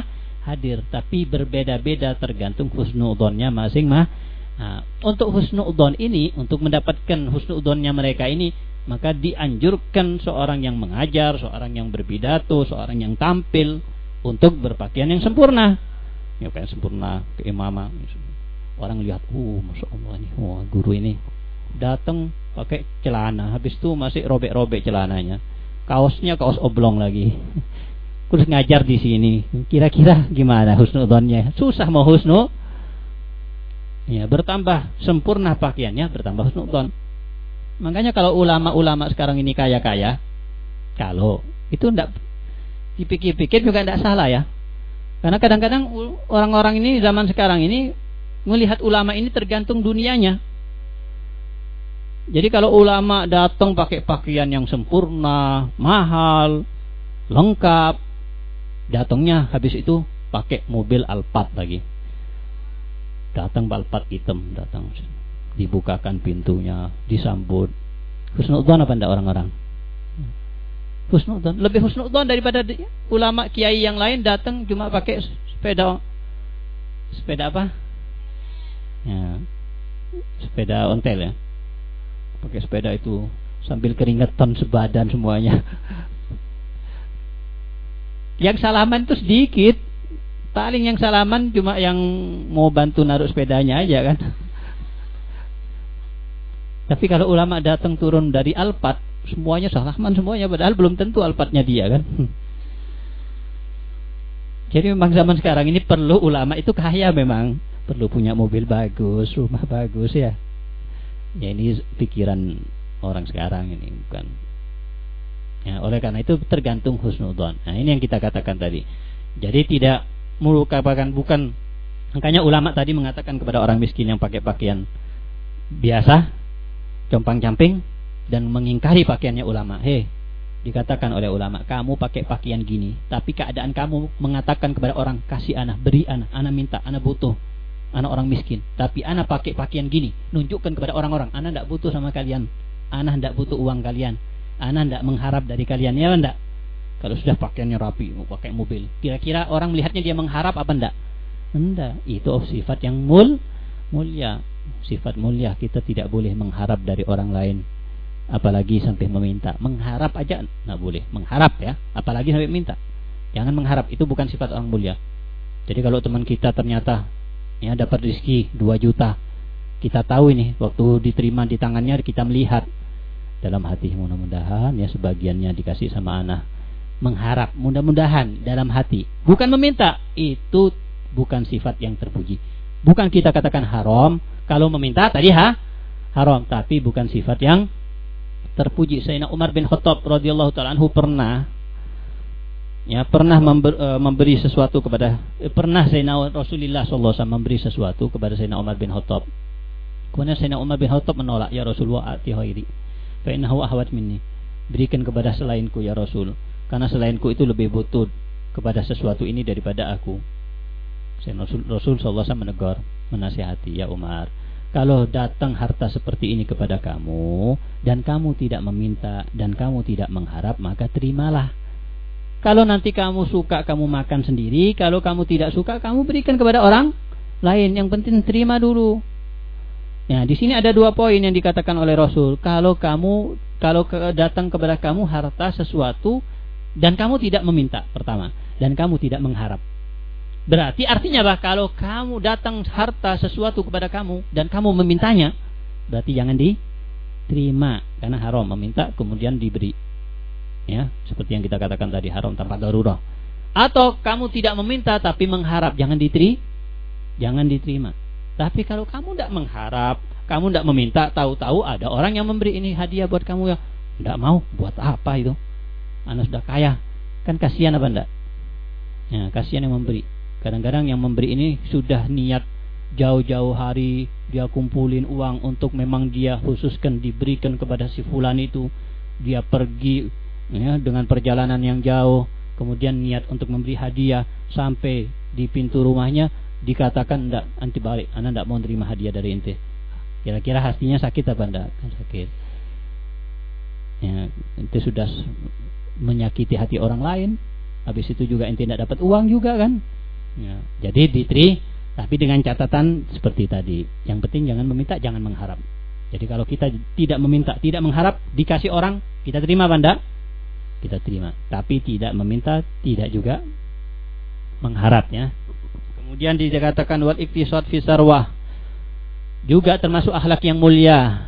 hadir tapi berbeda-beda tergantung husnudonnya masing mah nah, untuk husnudon ini untuk mendapatkan husnudonnya mereka ini maka dianjurkan seorang yang mengajar seorang yang berpidato seorang yang tampil untuk berpakaian yang sempurna. Ya, pakaian sempurna keimaman. Orang lihat, uh, masya Allah nih, wah guru ini datang pakai celana, habis itu masih robek-robek celananya, kaosnya kaos oblong lagi. Terus ngajar di sini, kira-kira gimana husnudonnya? Susah mau husnu. Ya, bertambah sempurna pakaiannya, bertambah husnudon. Makanya kalau ulama-ulama sekarang ini kaya-kaya, kalau itu tidak dipikir-pikir juga tidak salah ya. Karena kadang-kadang orang-orang ini zaman sekarang ini melihat ulama ini tergantung dunianya. Jadi kalau ulama datang pakai pakaian yang sempurna, mahal, lengkap, datangnya habis itu pakai mobil Alphard lagi. Datang Alphard hitam, datang dibukakan pintunya, disambut. Husnudzon apa enggak orang-orang? Husnudzon. Lebih husnudzon daripada ulama kiai yang lain datang cuma pakai sepeda. Sepeda apa? Ya. Sepeda ontel ya. Pakai sepeda itu sambil keringetan sebadan semuanya. Yang salaman itu sedikit. Paling yang salaman cuma yang mau bantu naruh sepedanya aja kan. Tapi kalau ulama datang turun dari Alphard semuanya Salahman semuanya padahal belum tentu alfatnya dia kan? Jadi memang zaman sekarang ini perlu ulama itu kaya memang. Perlu punya mobil bagus rumah bagus ya. Ya ini pikiran orang sekarang ini bukan. Ya oleh karena itu tergantung husnudon nah ini yang kita katakan tadi. Jadi tidak merupakan bukan. Makanya ulama tadi mengatakan kepada orang miskin yang pakai pakaian biasa compang camping dan mengingkari pakaiannya ulama. Hei, dikatakan oleh ulama, kamu pakai pakaian gini, tapi keadaan kamu mengatakan kepada orang, kasih anak, beri anak, anak minta, anak butuh, anak orang miskin. Tapi anak pakai pakaian gini, nunjukkan kepada orang-orang, anak tidak butuh sama kalian, anak tidak butuh uang kalian, anak tidak mengharap dari kalian, ya enggak? Kalau sudah pakaiannya rapi, pakai mobil, kira-kira orang melihatnya dia mengharap apa enggak? Enggak, itu sifat yang mul, mulia. Sifat mulia kita tidak boleh mengharap dari orang lain apalagi sampai meminta. Mengharap aja. Nggak boleh. Mengharap ya. Apalagi sampai minta. Jangan mengharap. Itu bukan sifat orang mulia. Jadi kalau teman kita ternyata ya dapat rezeki 2 juta kita tahu ini waktu diterima di tangannya kita melihat. Dalam hati mudah-mudahan ya sebagiannya dikasih sama anak. Mengharap. Mudah-mudahan dalam hati. Bukan meminta. Itu bukan sifat yang terpuji. Bukan kita katakan haram. Kalau meminta tadi ha? Haram. Tapi bukan sifat yang terpuji Sayyidina Umar bin Khattab radhiyallahu taala anhu pernah ya pernah member, e, memberi sesuatu kepada e, pernah Sayyidina Rasulullah sallallahu alaihi memberi sesuatu kepada Sayyidina Umar bin Khattab kemudian Sayyidina Umar bin Khattab menolak ya Rasulullah ati khairi Fa'innahu ahwat minni. Berikan kepada selainku ya Rasul. Karena selainku itu lebih butuh kepada sesuatu ini daripada aku. Rasul, Rasul SAW menegur, menasihati, ya Umar. Kalau datang harta seperti ini kepada kamu dan kamu tidak meminta dan kamu tidak mengharap, maka terimalah. Kalau nanti kamu suka, kamu makan sendiri. Kalau kamu tidak suka, kamu berikan kepada orang lain. Yang penting terima dulu. Ya, di sini ada dua poin yang dikatakan oleh Rasul. Kalau kamu kalau datang kepada kamu harta sesuatu dan kamu tidak meminta pertama dan kamu tidak mengharap. Berarti artinya bah kalau kamu datang harta sesuatu kepada kamu dan kamu memintanya, berarti jangan diterima karena haram meminta kemudian diberi. Ya, seperti yang kita katakan tadi haram tanpa darurat. Atau kamu tidak meminta tapi mengharap, jangan diterima. Jangan diterima. Tapi kalau kamu tidak mengharap, kamu tidak meminta, tahu-tahu ada orang yang memberi ini hadiah buat kamu ya, tidak mau, buat apa itu? Anak sudah kaya, kan kasihan apa enggak? Ya, kasihan yang memberi. Kadang-kadang yang memberi ini sudah niat jauh-jauh hari dia kumpulin uang untuk memang dia khususkan diberikan kepada si fulan itu. Dia pergi ya, dengan perjalanan yang jauh, kemudian niat untuk memberi hadiah sampai di pintu rumahnya dikatakan tidak anti balik. Anda tidak mau terima hadiah dari ente. Kira-kira hatinya sakit apa enggak kan sakit. Ya ente sudah menyakiti hati orang lain. Habis itu juga ente tidak dapat uang juga kan ya, jadi ditri tapi dengan catatan seperti tadi yang penting jangan meminta jangan mengharap jadi kalau kita tidak meminta tidak mengharap dikasih orang kita terima enggak kita terima tapi tidak meminta tidak juga mengharap ya Kemudian dikatakan wal iktisad fi sarwah. Juga termasuk akhlak yang mulia.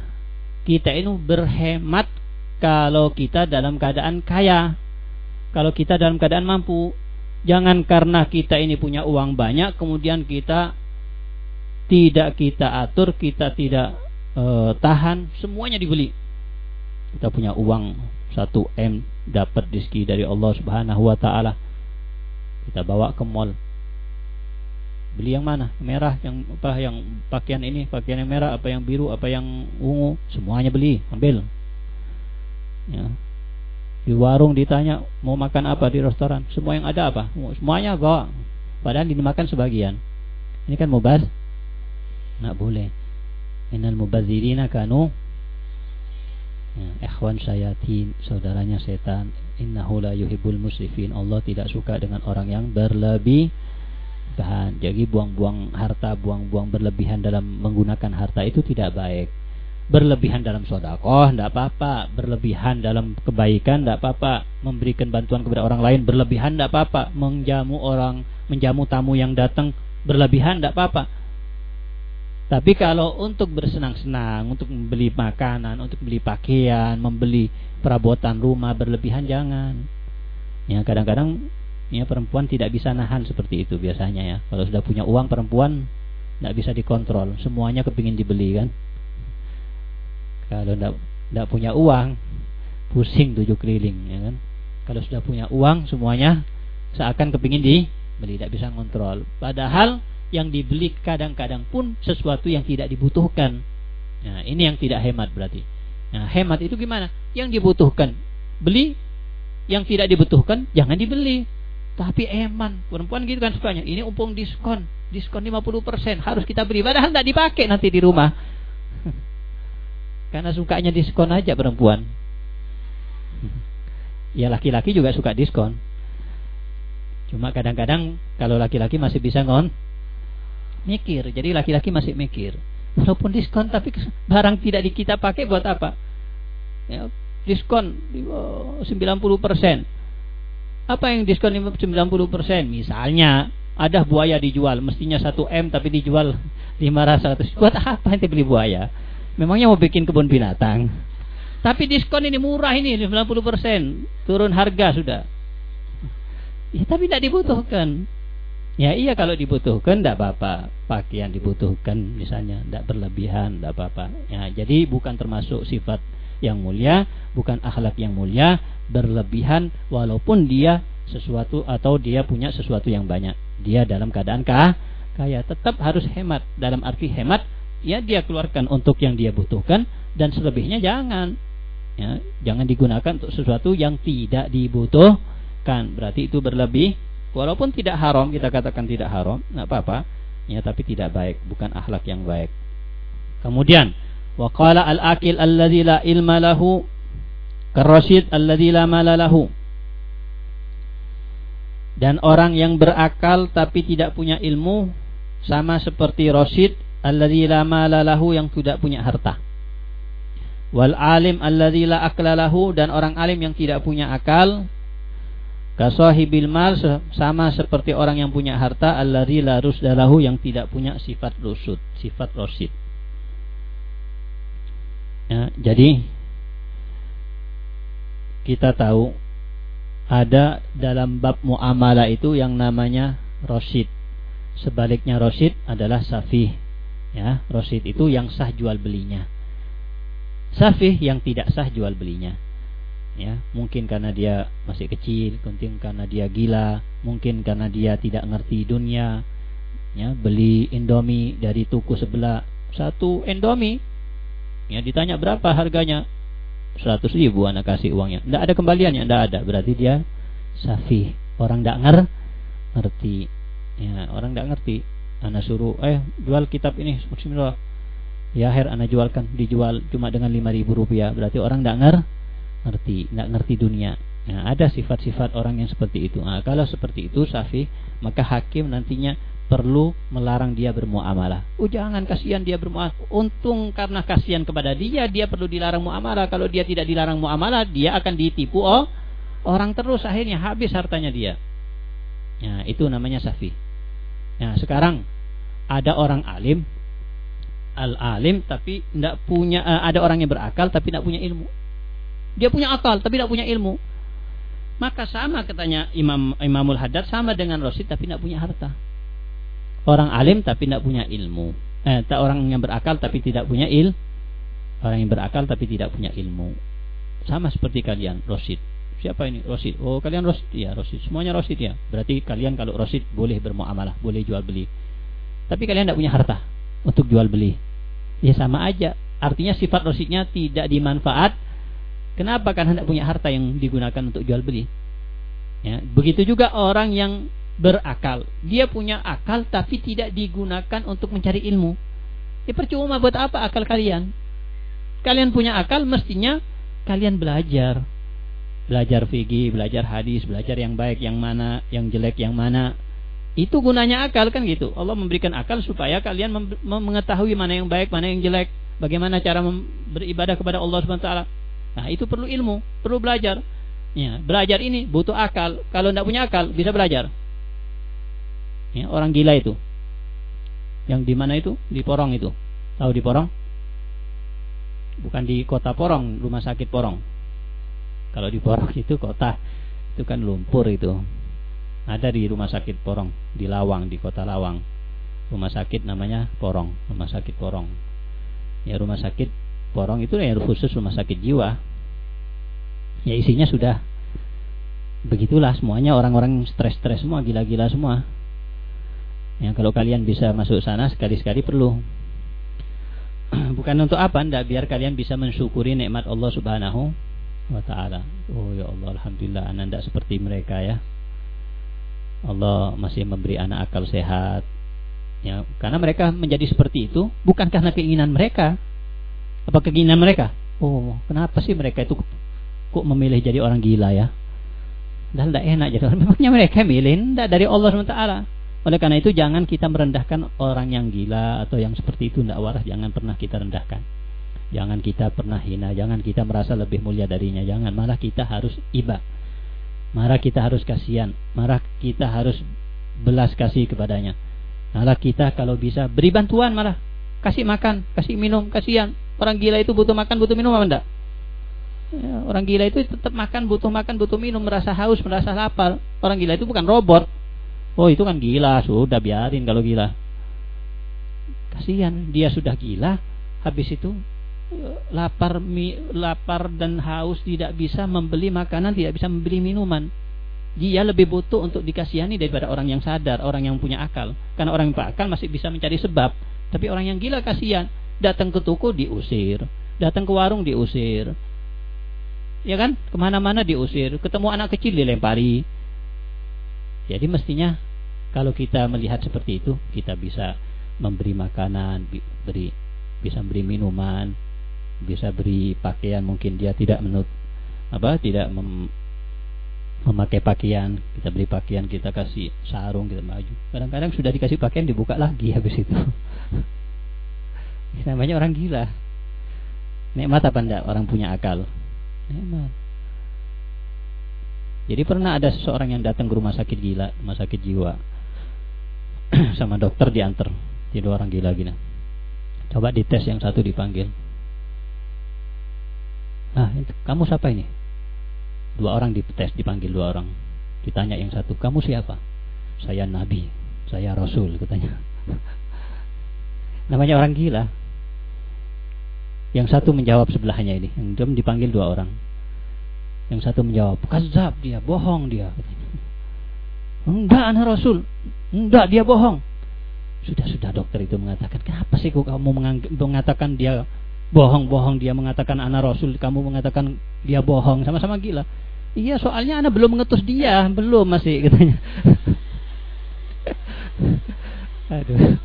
Kita ini berhemat kalau kita dalam keadaan kaya. Kalau kita dalam keadaan mampu. Jangan karena kita ini punya uang banyak kemudian kita tidak kita atur, kita tidak e, tahan, semuanya dibeli. Kita punya uang 1 M dapat rezeki dari Allah Subhanahu wa taala. Kita bawa ke mall beli yang mana merah yang apa yang pakaian ini pakaian yang merah apa yang biru apa yang ungu semuanya beli ambil ya di warung ditanya mau makan apa di restoran? Semua yang ada apa? Semuanya bawa padahal dimakan sebagian. Ini kan mubaz. Nggak boleh. Inal mubazirina kanu ya, ikhwan syayatin saudaranya setan. Innahu la yuhibbul musrifin. Allah tidak suka dengan orang yang berlebih berlebihan. Jadi buang-buang harta, buang-buang berlebihan dalam menggunakan harta itu tidak baik. Berlebihan dalam sodakoh, tidak apa-apa. Berlebihan dalam kebaikan, tidak apa-apa. Memberikan bantuan kepada orang lain, berlebihan, tidak apa-apa. Menjamu orang, menjamu tamu yang datang, berlebihan, tidak apa-apa. Tapi kalau untuk bersenang-senang, untuk membeli makanan, untuk membeli pakaian, membeli perabotan rumah berlebihan jangan. Ya kadang-kadang ya perempuan tidak bisa nahan seperti itu biasanya ya kalau sudah punya uang perempuan tidak bisa dikontrol semuanya kepingin dibeli kan kalau tidak punya uang pusing tujuh keliling ya kan? Kalau sudah punya uang semuanya seakan kepingin dibeli tidak bisa kontrol padahal yang dibeli kadang-kadang pun sesuatu yang tidak dibutuhkan. Nah ini yang tidak hemat berarti. Nah hemat itu gimana? Yang dibutuhkan beli. Yang tidak dibutuhkan jangan dibeli. Tapi eman, perempuan gitu kan sukanya. Ini umpung diskon, diskon 50%, harus kita beli. Padahal tidak dipakai nanti di rumah. Karena sukanya diskon aja perempuan. Ya laki-laki juga suka diskon. Cuma kadang-kadang kalau laki-laki masih bisa ngon mikir. Jadi laki-laki masih mikir. Walaupun diskon tapi barang tidak di kita pakai buat apa? Ya, diskon 90%. Apa yang diskon 90%? Misalnya ada buaya dijual, mestinya 1 M tapi dijual 500 buat apa nanti beli buaya memangnya mau bikin kebun binatang? Tapi diskon ini murah ini 90% turun harga sudah. Ya tapi tidak dibutuhkan. Ya iya kalau dibutuhkan tidak apa-apa. Pakaian dibutuhkan misalnya Tidak berlebihan tidak apa-apa. Ya, Jadi bukan termasuk sifat yang mulia Bukan akhlak yang mulia Berlebihan walaupun dia sesuatu Atau dia punya sesuatu yang banyak. Dia dalam keadaan kah? kaya Tetap harus hemat. Dalam arti hemat Ya dia keluarkan untuk yang dia butuhkan Dan selebihnya jangan ya, Jangan digunakan untuk sesuatu yang tidak dibutuhkan Berarti itu berlebih Walaupun tidak haram, kita katakan tidak haram, tidak apa-apa. Ya, tapi tidak baik, bukan akhlak yang baik. Kemudian, waqala al-akil alladzi la ilma lahu karasid alladzi la mala lahu. Dan orang yang berakal tapi tidak punya ilmu sama seperti Rasid alladzi la mala lahu yang tidak punya harta. Wal alim alladzi la akla lahu dan orang alim yang tidak punya akal Kasahibil mal sama seperti orang yang punya harta alladzi la rusdalahu yang tidak punya sifat rusud, sifat rosid. Ya, jadi kita tahu ada dalam bab muamalah itu yang namanya rosid. Sebaliknya rosid adalah safih. Ya, rosid itu yang sah jual belinya. Safih yang tidak sah jual belinya. Ya mungkin karena dia masih kecil mungkin karena dia gila mungkin karena dia tidak ngerti dunia. Ya beli indomie dari tuku sebelah. Satu indomie. Ya ditanya berapa harganya? 100 ribu anak kasih uangnya. Tidak ada kembaliannya tidak ada. Berarti dia safi orang tidak nger ngerti. Ya orang tidak ngerti anak suruh eh jual kitab ini Bismillah ya her anak jualkan dijual cuma dengan lima ribu rupiah berarti orang tidak nger ngerti, nggak ngerti dunia. Nah, ada sifat-sifat orang yang seperti itu. Nah, kalau seperti itu Safi, maka hakim nantinya perlu melarang dia bermuamalah. Oh jangan kasihan dia bermuamalah. Untung karena kasihan kepada dia, dia perlu dilarang muamalah. Kalau dia tidak dilarang muamalah, dia akan ditipu oh orang terus akhirnya habis hartanya dia. Nah, itu namanya safi. Nah, sekarang ada orang alim al alim tapi tidak punya uh, ada orang yang berakal tapi tidak punya ilmu dia punya akal tapi tidak punya ilmu. Maka sama katanya Imam Imamul Haddad sama dengan Rasid tapi tidak punya harta. Orang alim tapi tidak punya ilmu. Eh, orang yang berakal tapi tidak punya il. Orang yang berakal tapi tidak punya ilmu. Sama seperti kalian, Rasid. Siapa ini? Rasid. Oh, kalian Rasid. Ya, Rasid. Semuanya Rasid ya. Berarti kalian kalau Rasid boleh bermuamalah, boleh jual beli. Tapi kalian tidak punya harta untuk jual beli. Ya sama aja. Artinya sifat Rasidnya tidak dimanfaat Kenapa? Karena tidak punya harta yang digunakan untuk jual beli. Ya, begitu juga orang yang berakal. Dia punya akal tapi tidak digunakan untuk mencari ilmu. Ya percuma buat apa akal kalian? Kalian punya akal mestinya kalian belajar. Belajar fikih, belajar hadis, belajar yang baik yang mana, yang jelek yang mana. Itu gunanya akal kan gitu. Allah memberikan akal supaya kalian mengetahui mana yang baik, mana yang jelek, bagaimana cara beribadah kepada Allah Subhanahu wa taala. Nah, itu perlu ilmu, perlu belajar. Ya, belajar ini butuh akal. Kalau tidak punya akal, bisa belajar. Ya, orang gila itu. Yang di mana itu? Di Porong itu. Tahu di Porong? Bukan di kota Porong, rumah sakit Porong. Kalau di Porong itu kota, itu kan lumpur itu. Ada di rumah sakit Porong, di Lawang, di kota Lawang. Rumah sakit namanya Porong, rumah sakit Porong. Ya rumah sakit Porong itu yang khusus rumah sakit jiwa. Ya isinya sudah begitulah semuanya orang-orang stres-stres semua, gila-gila semua. Ya kalau kalian bisa masuk sana sekali-sekali perlu. Bukan untuk apa? Ndak biar kalian bisa mensyukuri nikmat Allah Subhanahu wa taala. Oh ya Allah, alhamdulillah Anda tidak seperti mereka ya. Allah masih memberi anak akal sehat. Ya, karena mereka menjadi seperti itu bukan karena keinginan mereka, apa keinginan mereka? Oh, kenapa sih mereka itu kok memilih jadi orang gila ya? Dan tidak enak jadi orang. Memangnya mereka milih tidak dari Allah SWT. Oleh karena itu jangan kita merendahkan orang yang gila atau yang seperti itu tidak waras. Jangan pernah kita rendahkan. Jangan kita pernah hina. Jangan kita merasa lebih mulia darinya. Jangan. Malah kita harus iba. Malah kita harus kasihan. Malah kita harus belas kasih kepadanya. Malah kita kalau bisa beri bantuan malah kasih makan, kasih minum, kasihan. Orang gila itu butuh makan, butuh minum apa enggak? Ya, orang gila itu tetap makan, butuh makan, butuh minum, merasa haus, merasa lapar. Orang gila itu bukan robot. Oh itu kan gila, sudah biarin kalau gila. Kasihan, dia sudah gila, habis itu lapar mi, lapar dan haus tidak bisa membeli makanan, tidak bisa membeli minuman. Dia lebih butuh untuk dikasihani daripada orang yang sadar, orang yang punya akal. Karena orang yang akal masih bisa mencari sebab. Tapi orang yang gila kasihan, datang ke toko diusir, datang ke warung diusir. Ya kan? Ke mana-mana diusir. Ketemu anak kecil dilempari. Jadi mestinya kalau kita melihat seperti itu, kita bisa memberi makanan, beri bisa beri minuman, bisa beri pakaian mungkin dia tidak menut apa tidak mem, memakai pakaian. Kita beri pakaian kita kasih sarung kita baju. Kadang-kadang sudah dikasih pakaian dibuka lagi habis itu. Namanya orang gila. Nikmat apa enggak orang punya akal? Nikmat. Jadi pernah ada seseorang yang datang ke rumah sakit gila rumah sakit jiwa. Sama dokter diantar. Dia dua orang gila gini coba dites yang satu dipanggil Nah, kamu siapa ini? Dua orang dites, dipanggil dua orang. Ditanya yang satu, kamu siapa? Saya Nabi, saya Rasul, katanya. Namanya orang gila. Yang satu menjawab sebelahnya ini, yang dia dipanggil dua orang. Yang satu menjawab, kazab dia, bohong dia. Enggak, anak Rasul. Enggak, dia bohong. Sudah-sudah dokter itu mengatakan, kenapa sih kamu mengatakan dia bohong-bohong dia mengatakan anak rasul kamu mengatakan dia bohong. Sama-sama gila. Iya soalnya anak belum mengetus dia. Belum masih katanya. Aduh.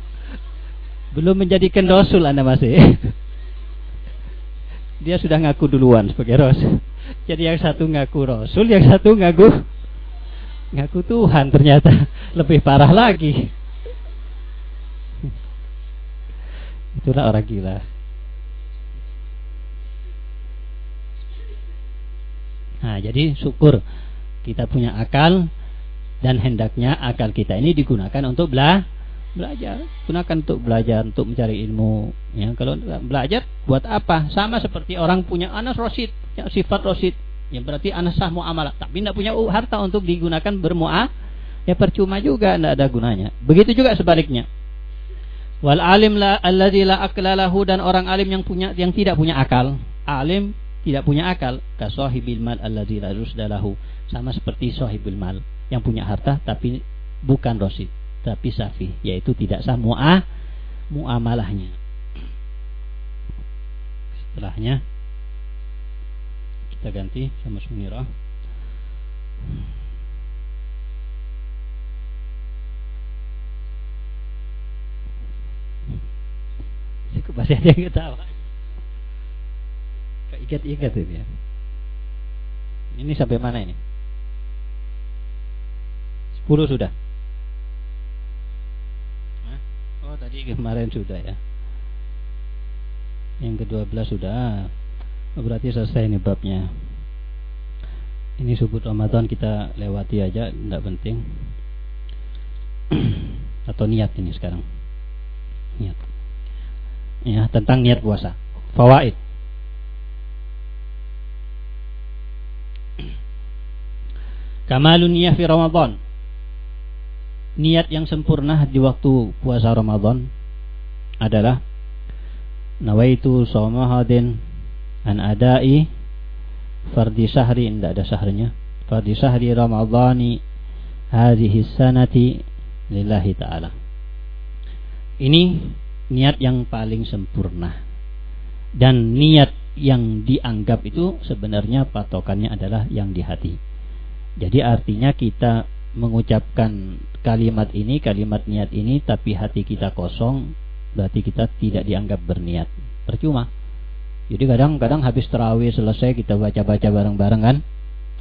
Belum menjadikan rasul anak masih. Dia sudah ngaku duluan sebagai rasul. Jadi yang satu ngaku rasul yang satu ngaku ngaku Tuhan ternyata. Lebih parah lagi. Itulah orang gila Nah, jadi syukur kita punya akal dan hendaknya akal kita ini digunakan untuk bela belajar. Gunakan untuk belajar, untuk mencari ilmu. Ya, kalau belajar buat apa? Sama seperti orang punya anas rosid, ya, sifat rosid. Ya berarti anas sah muamalah, tapi tidak punya harta untuk digunakan bermuah, ya percuma juga, tidak ada gunanya. Begitu juga sebaliknya. Wal alim la alladzi la dan orang alim yang punya yang tidak punya akal. Alim tidak punya akal kasohibil mal alladzi la rusdalahu sama seperti sohibul mal yang punya harta tapi bukan rosid tapi safi yaitu tidak sah mu'ah muamalahnya. Setelahnya kita ganti sama sumirah masih ada yang ketawa Ikat-ikat ini ya. Ini sampai mana ini? 10 sudah. Oh tadi kemarin sudah ya. Yang ke-12 sudah. Oh, berarti selesai ini babnya. Ini subuh Ramadan kita lewati aja, tidak penting. Atau niat ini sekarang. Niat. Ya, tentang niat puasa. Fawaid. Kamalun niyah fi Ramadan. Niat yang sempurna di waktu puasa Ramadan adalah nawaitu hadin an adai fardi sahri tidak ada sahrinya fardi sahri ramadhani hadhihi sanati lillahi ta'ala. Ini niat yang paling sempurna. Dan niat yang dianggap itu sebenarnya patokannya adalah yang di hati jadi artinya kita mengucapkan kalimat ini, kalimat niat ini, tapi hati kita kosong, berarti kita tidak dianggap berniat. Percuma. Jadi kadang-kadang habis terawih selesai kita baca-baca bareng-bareng kan.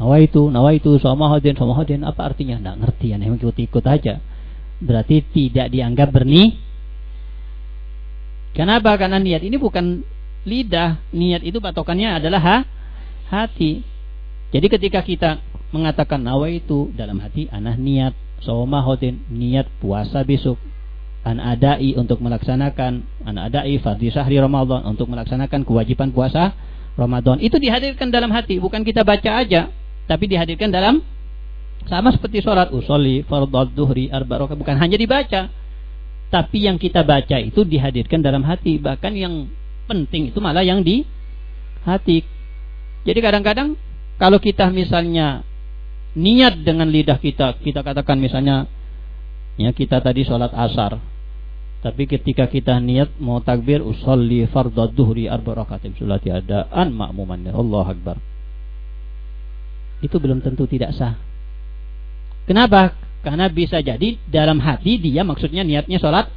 Nawa itu, nawa itu, sama hadin, sama hadin, apa artinya? Nggak ngerti ya, ikut-ikut aja. Berarti tidak dianggap berni. Kenapa? Karena niat ini bukan lidah. Niat itu patokannya adalah ha? hati. Jadi ketika kita mengatakan nawa itu dalam hati anah niat soma hotin niat puasa besok. An adai untuk melaksanakan an adai fardhi syahri Ramadan untuk melaksanakan kewajiban puasa Ramadan. Itu dihadirkan dalam hati bukan kita baca aja tapi dihadirkan dalam sama seperti sholat usolli fardhu duhri arba bukan hanya dibaca. Tapi yang kita baca itu dihadirkan dalam hati bahkan yang penting itu malah yang di hati. Jadi kadang-kadang kalau kita misalnya niat dengan lidah kita kita katakan misalnya ya kita tadi sholat asar tapi ketika kita niat mau takbir usolli fardhu duhri arba rakaatin sulati adaan makmuman Allah akbar. Itu belum tentu tidak sah. Kenapa? Karena bisa jadi dalam hati dia maksudnya niatnya sholat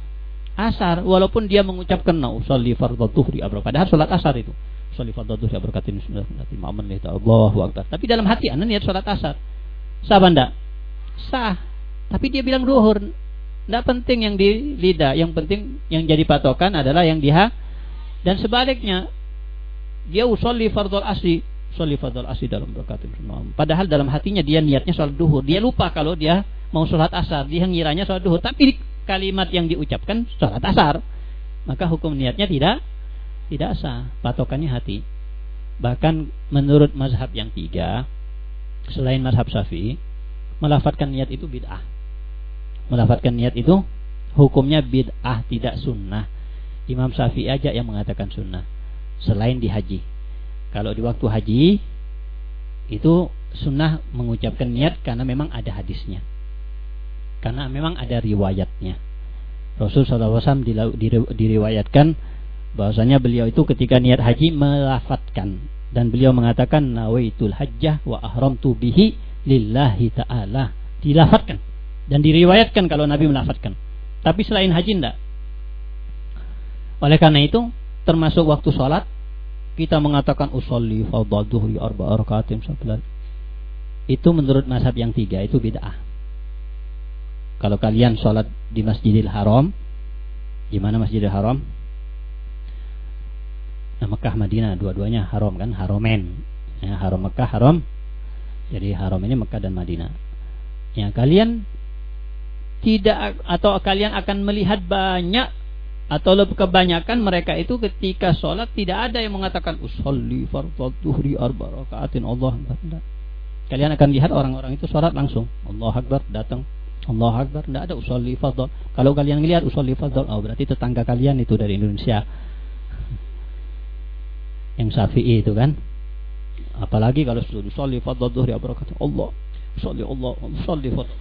asar walaupun dia mengucapkan na usolli fardhu duhri arba padahal sholat asar itu. Usolli fardhu duhri arba rakaatin sulati makmuman Allahu akbar. Tapi dalam hati anda niat sholat asar. Sah benda? Sah. Tapi dia bilang duhur tidak penting yang di lidah, yang penting yang jadi patokan adalah yang diha dan sebaliknya dia usolli fardhu asli, usolli fardhu asli dalam rakaat Padahal dalam hatinya dia niatnya sholat duhur. Dia lupa kalau dia mau sholat asar, dia ngiranya sholat duhur. Tapi kalimat yang diucapkan sholat asar, maka hukum niatnya tidak tidak sah. Patokannya hati. Bahkan menurut mazhab yang tiga, selain mazhab syafi'i, melafatkan niat itu bid'ah melafatkan niat itu hukumnya bid'ah tidak sunnah. Imam Syafi'i aja yang mengatakan sunnah selain di haji. Kalau di waktu haji itu sunnah mengucapkan niat karena memang ada hadisnya. Karena memang ada riwayatnya. Rasul SAW diriwayatkan bahwasanya beliau itu ketika niat haji melafatkan dan beliau mengatakan nawaitul hajjah wa ahramtu bihi lillahi ta'ala dilafatkan dan diriwayatkan kalau Nabi melafazkan. Tapi selain haji tidak. Oleh karena itu, termasuk waktu sholat, kita mengatakan usolli fardhu arba rakaatin salat. Itu menurut mazhab yang tiga itu bid'ah. Kalau kalian sholat di Masjidil Haram, di mana Masjidil Haram? Nah, Mekah Madinah dua-duanya haram kan, haromen. Ya, haram Mekah haram. Jadi haram ini Mekah dan Madinah. Ya, kalian tidak atau kalian akan melihat banyak atau lebih kebanyakan mereka itu ketika sholat tidak ada yang mengatakan usolli fardhu dhuhri arba rakaatin Allah Kalian akan lihat orang-orang itu sholat langsung Allah Akbar datang Allah Akbar tidak ada usolli fardhu. Kalau kalian lihat usolli fardhu oh berarti tetangga kalian itu dari Indonesia. Yang Syafi'i itu kan. Apalagi kalau sudah usolli fardhu dhuhri arba rakaatin Allah. Usolli Allah, usolli fardhu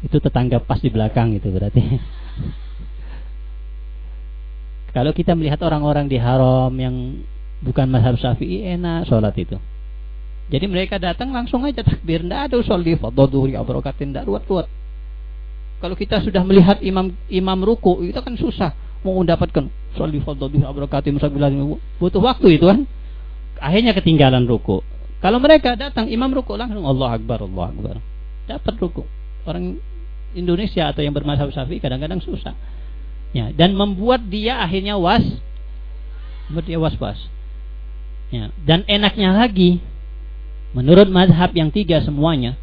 itu tetangga pas di belakang itu berarti. Kalau kita melihat orang-orang di haram yang bukan mazhab syafi'i enak sholat itu. Jadi mereka datang langsung aja takbir. Tidak ada usul di fadduhri abarokatin tidak ruwet-ruwet. Kalau kita sudah melihat imam imam ruku itu kan susah mau mendapatkan butuh waktu itu kan akhirnya ketinggalan ruku kalau mereka datang imam ruku langsung Allah Akbar Allah Akbar dapat ruku orang Indonesia atau yang bermazhab Syafi'i kadang-kadang susah. Ya, dan membuat dia akhirnya was membuat dia was-was. Ya, dan enaknya lagi menurut mazhab yang tiga semuanya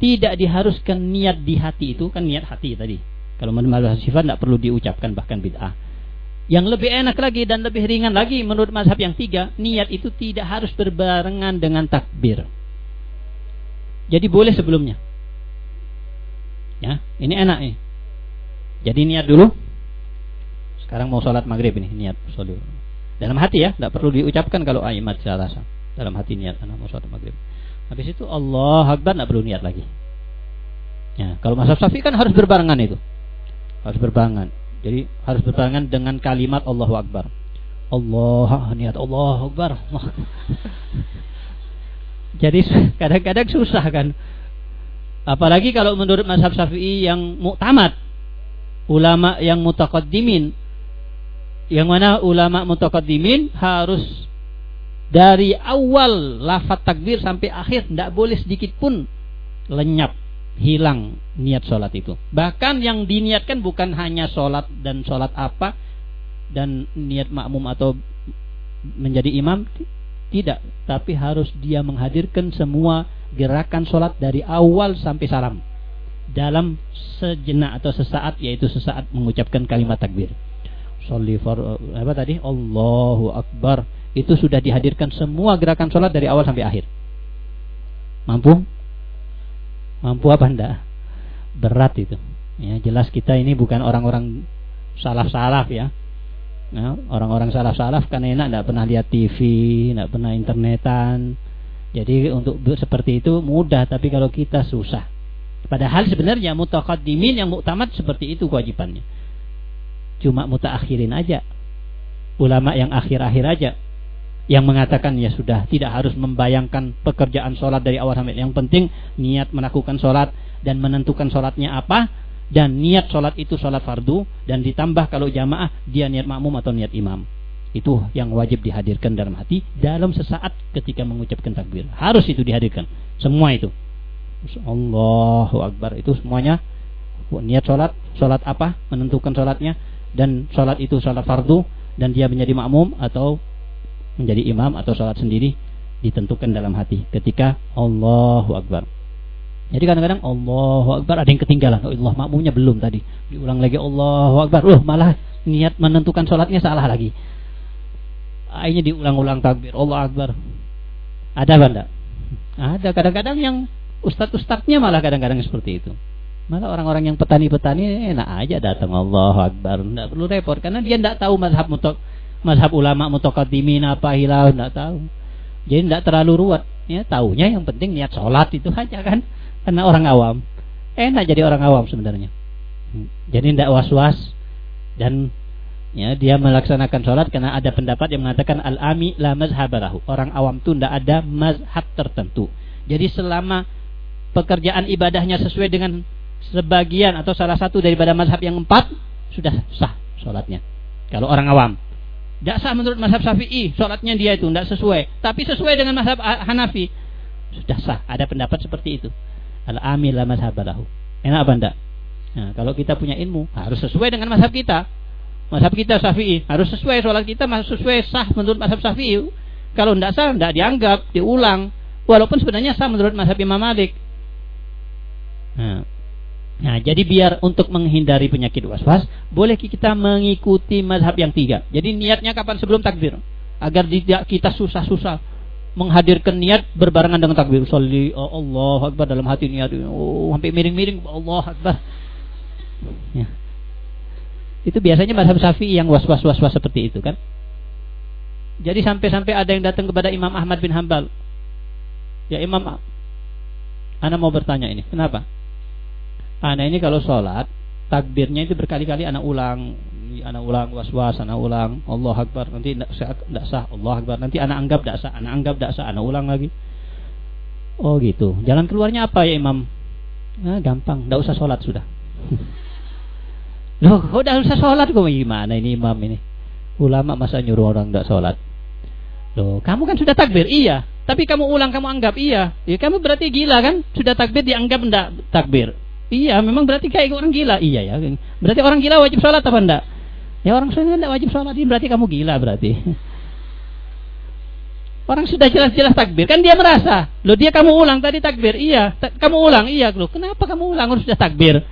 tidak diharuskan niat di hati itu kan niat hati tadi. Kalau mazhab sifat tidak perlu diucapkan bahkan bid'ah. Yang lebih enak lagi dan lebih ringan lagi menurut mazhab yang tiga, niat itu tidak harus berbarengan dengan takbir. Jadi boleh sebelumnya. Ya, ini enak nih. Jadi niat dulu. Sekarang mau sholat maghrib ini niat sholat. Dalam hati ya, tidak perlu diucapkan kalau aimat salah Dalam hati niat anak mau sholat maghrib. Habis itu Allah Akbar tidak perlu niat lagi. Ya, kalau masa syafi kan harus berbarengan itu. Harus berbarengan. Jadi harus berbarengan dengan kalimat Allahu Akbar. Allah niat Allah Akbar. Jadi kadang-kadang susah kan Apalagi kalau menurut mazhab Syafi'i yang muktamad, ulama yang mutaqaddimin. Yang mana ulama mutaqaddimin harus dari awal lafaz takbir sampai akhir tidak boleh sedikit pun lenyap hilang niat sholat itu. Bahkan yang diniatkan bukan hanya sholat dan sholat apa dan niat makmum atau menjadi imam tidak, tapi harus dia menghadirkan semua gerakan sholat dari awal sampai salam. dalam sejenak atau sesaat yaitu sesaat mengucapkan kalimat takbir. Sholli apa tadi? Allahu Akbar. Itu sudah dihadirkan semua gerakan sholat dari awal sampai akhir. Mampu? Mampu apa enggak? Berat itu. Ya, jelas kita ini bukan orang-orang salaf-salaf ya. Nah, orang-orang salaf-salaf kan enak tidak pernah lihat TV, tidak pernah internetan. Jadi untuk seperti itu mudah, tapi kalau kita susah. Padahal sebenarnya mutakaddimin yang muktamad seperti itu kewajibannya. Cuma mutaakhirin aja. Ulama yang akhir-akhir aja yang mengatakan ya sudah tidak harus membayangkan pekerjaan sholat dari awal sampai. Yang penting niat melakukan sholat dan menentukan sholatnya apa dan niat sholat itu sholat fardu dan ditambah kalau jamaah dia niat makmum atau niat imam. Itu yang wajib dihadirkan dalam hati dalam sesaat ketika mengucapkan takbir. Harus itu dihadirkan. Semua itu. Allahu Akbar. Itu semuanya. Niat sholat sholat apa menentukan sholatnya dan sholat itu sholat fardu dan dia menjadi makmum atau menjadi imam atau sholat sendiri ditentukan dalam hati ketika Allahu Akbar jadi kadang-kadang Allahu Akbar ada yang ketinggalan. Oh, Allah makmumnya belum tadi. Diulang lagi Allahu Akbar. Loh, malah niat menentukan sholatnya salah lagi. Akhirnya diulang-ulang takbir. Allah Akbar. Ada apa enggak? Ada kadang-kadang yang ustadz-ustadznya malah kadang-kadang seperti itu. Malah orang-orang yang petani-petani enak aja datang Allah Akbar. Enggak perlu repot karena dia enggak tahu mazhab mutok mazhab ulama mutaqaddimin apa hilal enggak tahu. Jadi enggak terlalu ruwet. Ya, tahunya yang penting niat sholat itu aja kan karena orang awam. Enak jadi orang awam sebenarnya. Jadi tidak was-was dan ya dia melaksanakan sholat karena ada pendapat yang mengatakan al-ami la mazhabalahu. Orang awam itu tidak ada mazhab tertentu. Jadi selama pekerjaan ibadahnya sesuai dengan sebagian atau salah satu daripada mazhab yang empat sudah sah sholatnya. Kalau orang awam. Tidak sah menurut mazhab syafi'i, sholatnya dia itu tidak sesuai. Tapi sesuai dengan mazhab Hanafi, sudah sah. Ada pendapat seperti itu al-amil la mazhabalahu. Enak apa enggak? Nah, kalau kita punya ilmu harus sesuai dengan mazhab kita. Mazhab kita Syafi'i harus sesuai sholat kita harus sesuai sah menurut mazhab Syafi'i. Kalau tidak sah tidak dianggap, diulang. Walaupun sebenarnya sah menurut mazhab Imam Malik. Nah, nah jadi biar untuk menghindari penyakit was-was, boleh kita mengikuti mazhab yang tiga. Jadi niatnya kapan sebelum takbir? Agar tidak kita susah-susah menghadirkan niat berbarengan dengan takbir sholli oh Allah akbar dalam hati niat oh sampai miring-miring Allah akbar ya. itu biasanya mazhab Syafi'i yang was-was was-was seperti itu kan jadi sampai-sampai ada yang datang kepada Imam Ahmad bin Hambal ya Imam Ana mau bertanya ini kenapa Ana ini kalau sholat takbirnya itu berkali-kali anak ulang. Anak ulang was-was anak ulang. Allah Akbar nanti tidak sah Allah Akbar nanti anak anggap tidak sah anak anggap tidak sah anak ulang lagi. Oh gitu. Jalan keluarnya apa ya Imam? Nah gampang. Tidak usah sholat sudah. Loh kok tidak usah sholat? Kok gimana ini Imam ini? Ulama masa nyuruh orang tidak sholat? Loh kamu kan sudah takbir? Iya. Tapi kamu ulang kamu anggap? Iya. Ya kamu berarti gila kan? Sudah takbir dianggap tidak takbir Iya, memang berarti kayak orang gila. Iya ya. Berarti orang gila wajib sholat apa enggak? Ya orang sunnah tidak wajib sholat ini berarti kamu gila berarti. Orang sudah jelas-jelas takbir kan dia merasa, lo dia kamu ulang tadi takbir, iya, ta kamu ulang, iya, lo kenapa kamu ulang harus sudah takbir?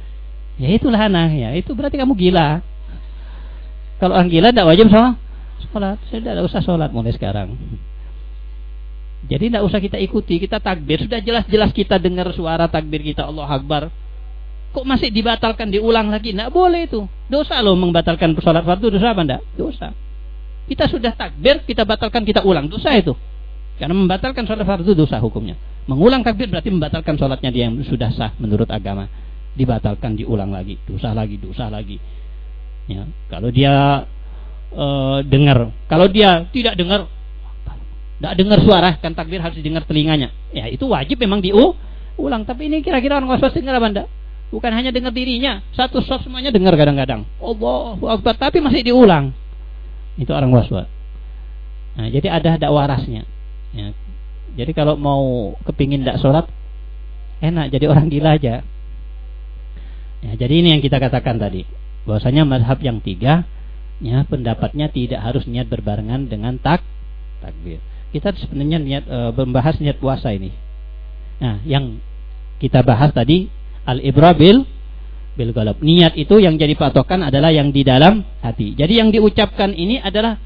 Ya itulah anak ya, itu berarti kamu gila. Kalau orang gila tidak wajib sholat, sholat, saya tidak usah sholat mulai sekarang. Jadi tidak usah kita ikuti, kita takbir sudah jelas-jelas kita dengar suara takbir kita Allah Akbar, Kok masih dibatalkan diulang lagi? Tidak boleh itu. Dosa loh membatalkan sholat fardu dosa apa enggak? Dosa. Kita sudah takbir, kita batalkan, kita ulang. Dosa itu. Karena membatalkan sholat fardu dosa hukumnya. Mengulang takbir berarti membatalkan sholatnya dia yang sudah sah menurut agama. Dibatalkan, diulang lagi. Dosa lagi, dosa lagi. Ya, kalau dia e, dengar, kalau dia tidak dengar, tidak dengar suara, kan takbir harus didengar telinganya. Ya itu wajib memang diulang. Tapi ini kira-kira orang waswas dengar apa enggak? Bukan hanya dengar dirinya, satu soft semuanya dengar kadang-kadang. Allah Akbar, tapi masih diulang. Itu orang waswas. Nah, jadi ada dakwah warasnya. Ya. Jadi kalau mau kepingin tidak sholat, enak jadi orang gila aja. Ya, jadi ini yang kita katakan tadi, bahwasanya mazhab yang tiga, ya pendapatnya tidak harus niat berbarengan dengan tak takbir. Kita sebenarnya niat e, membahas niat puasa ini. Nah, yang kita bahas tadi Al ibrabil bil galab. Niat itu yang jadi patokan adalah yang di dalam hati. Jadi yang diucapkan ini adalah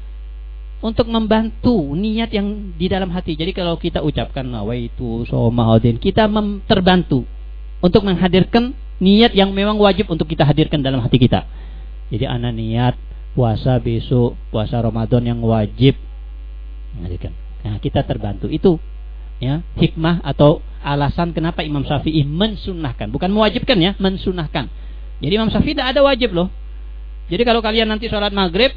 untuk membantu niat yang di dalam hati. Jadi kalau kita ucapkan nawaitu somahudin, kita terbantu untuk menghadirkan niat yang memang wajib untuk kita hadirkan dalam hati kita. Jadi anak niat puasa besok, puasa Ramadan yang wajib. Nah, kita terbantu. Itu ya, hikmah atau alasan kenapa Imam Syafi'i mensunahkan, bukan mewajibkan ya, mensunahkan. Jadi Imam Syafi'i tidak ada wajib loh. Jadi kalau kalian nanti sholat maghrib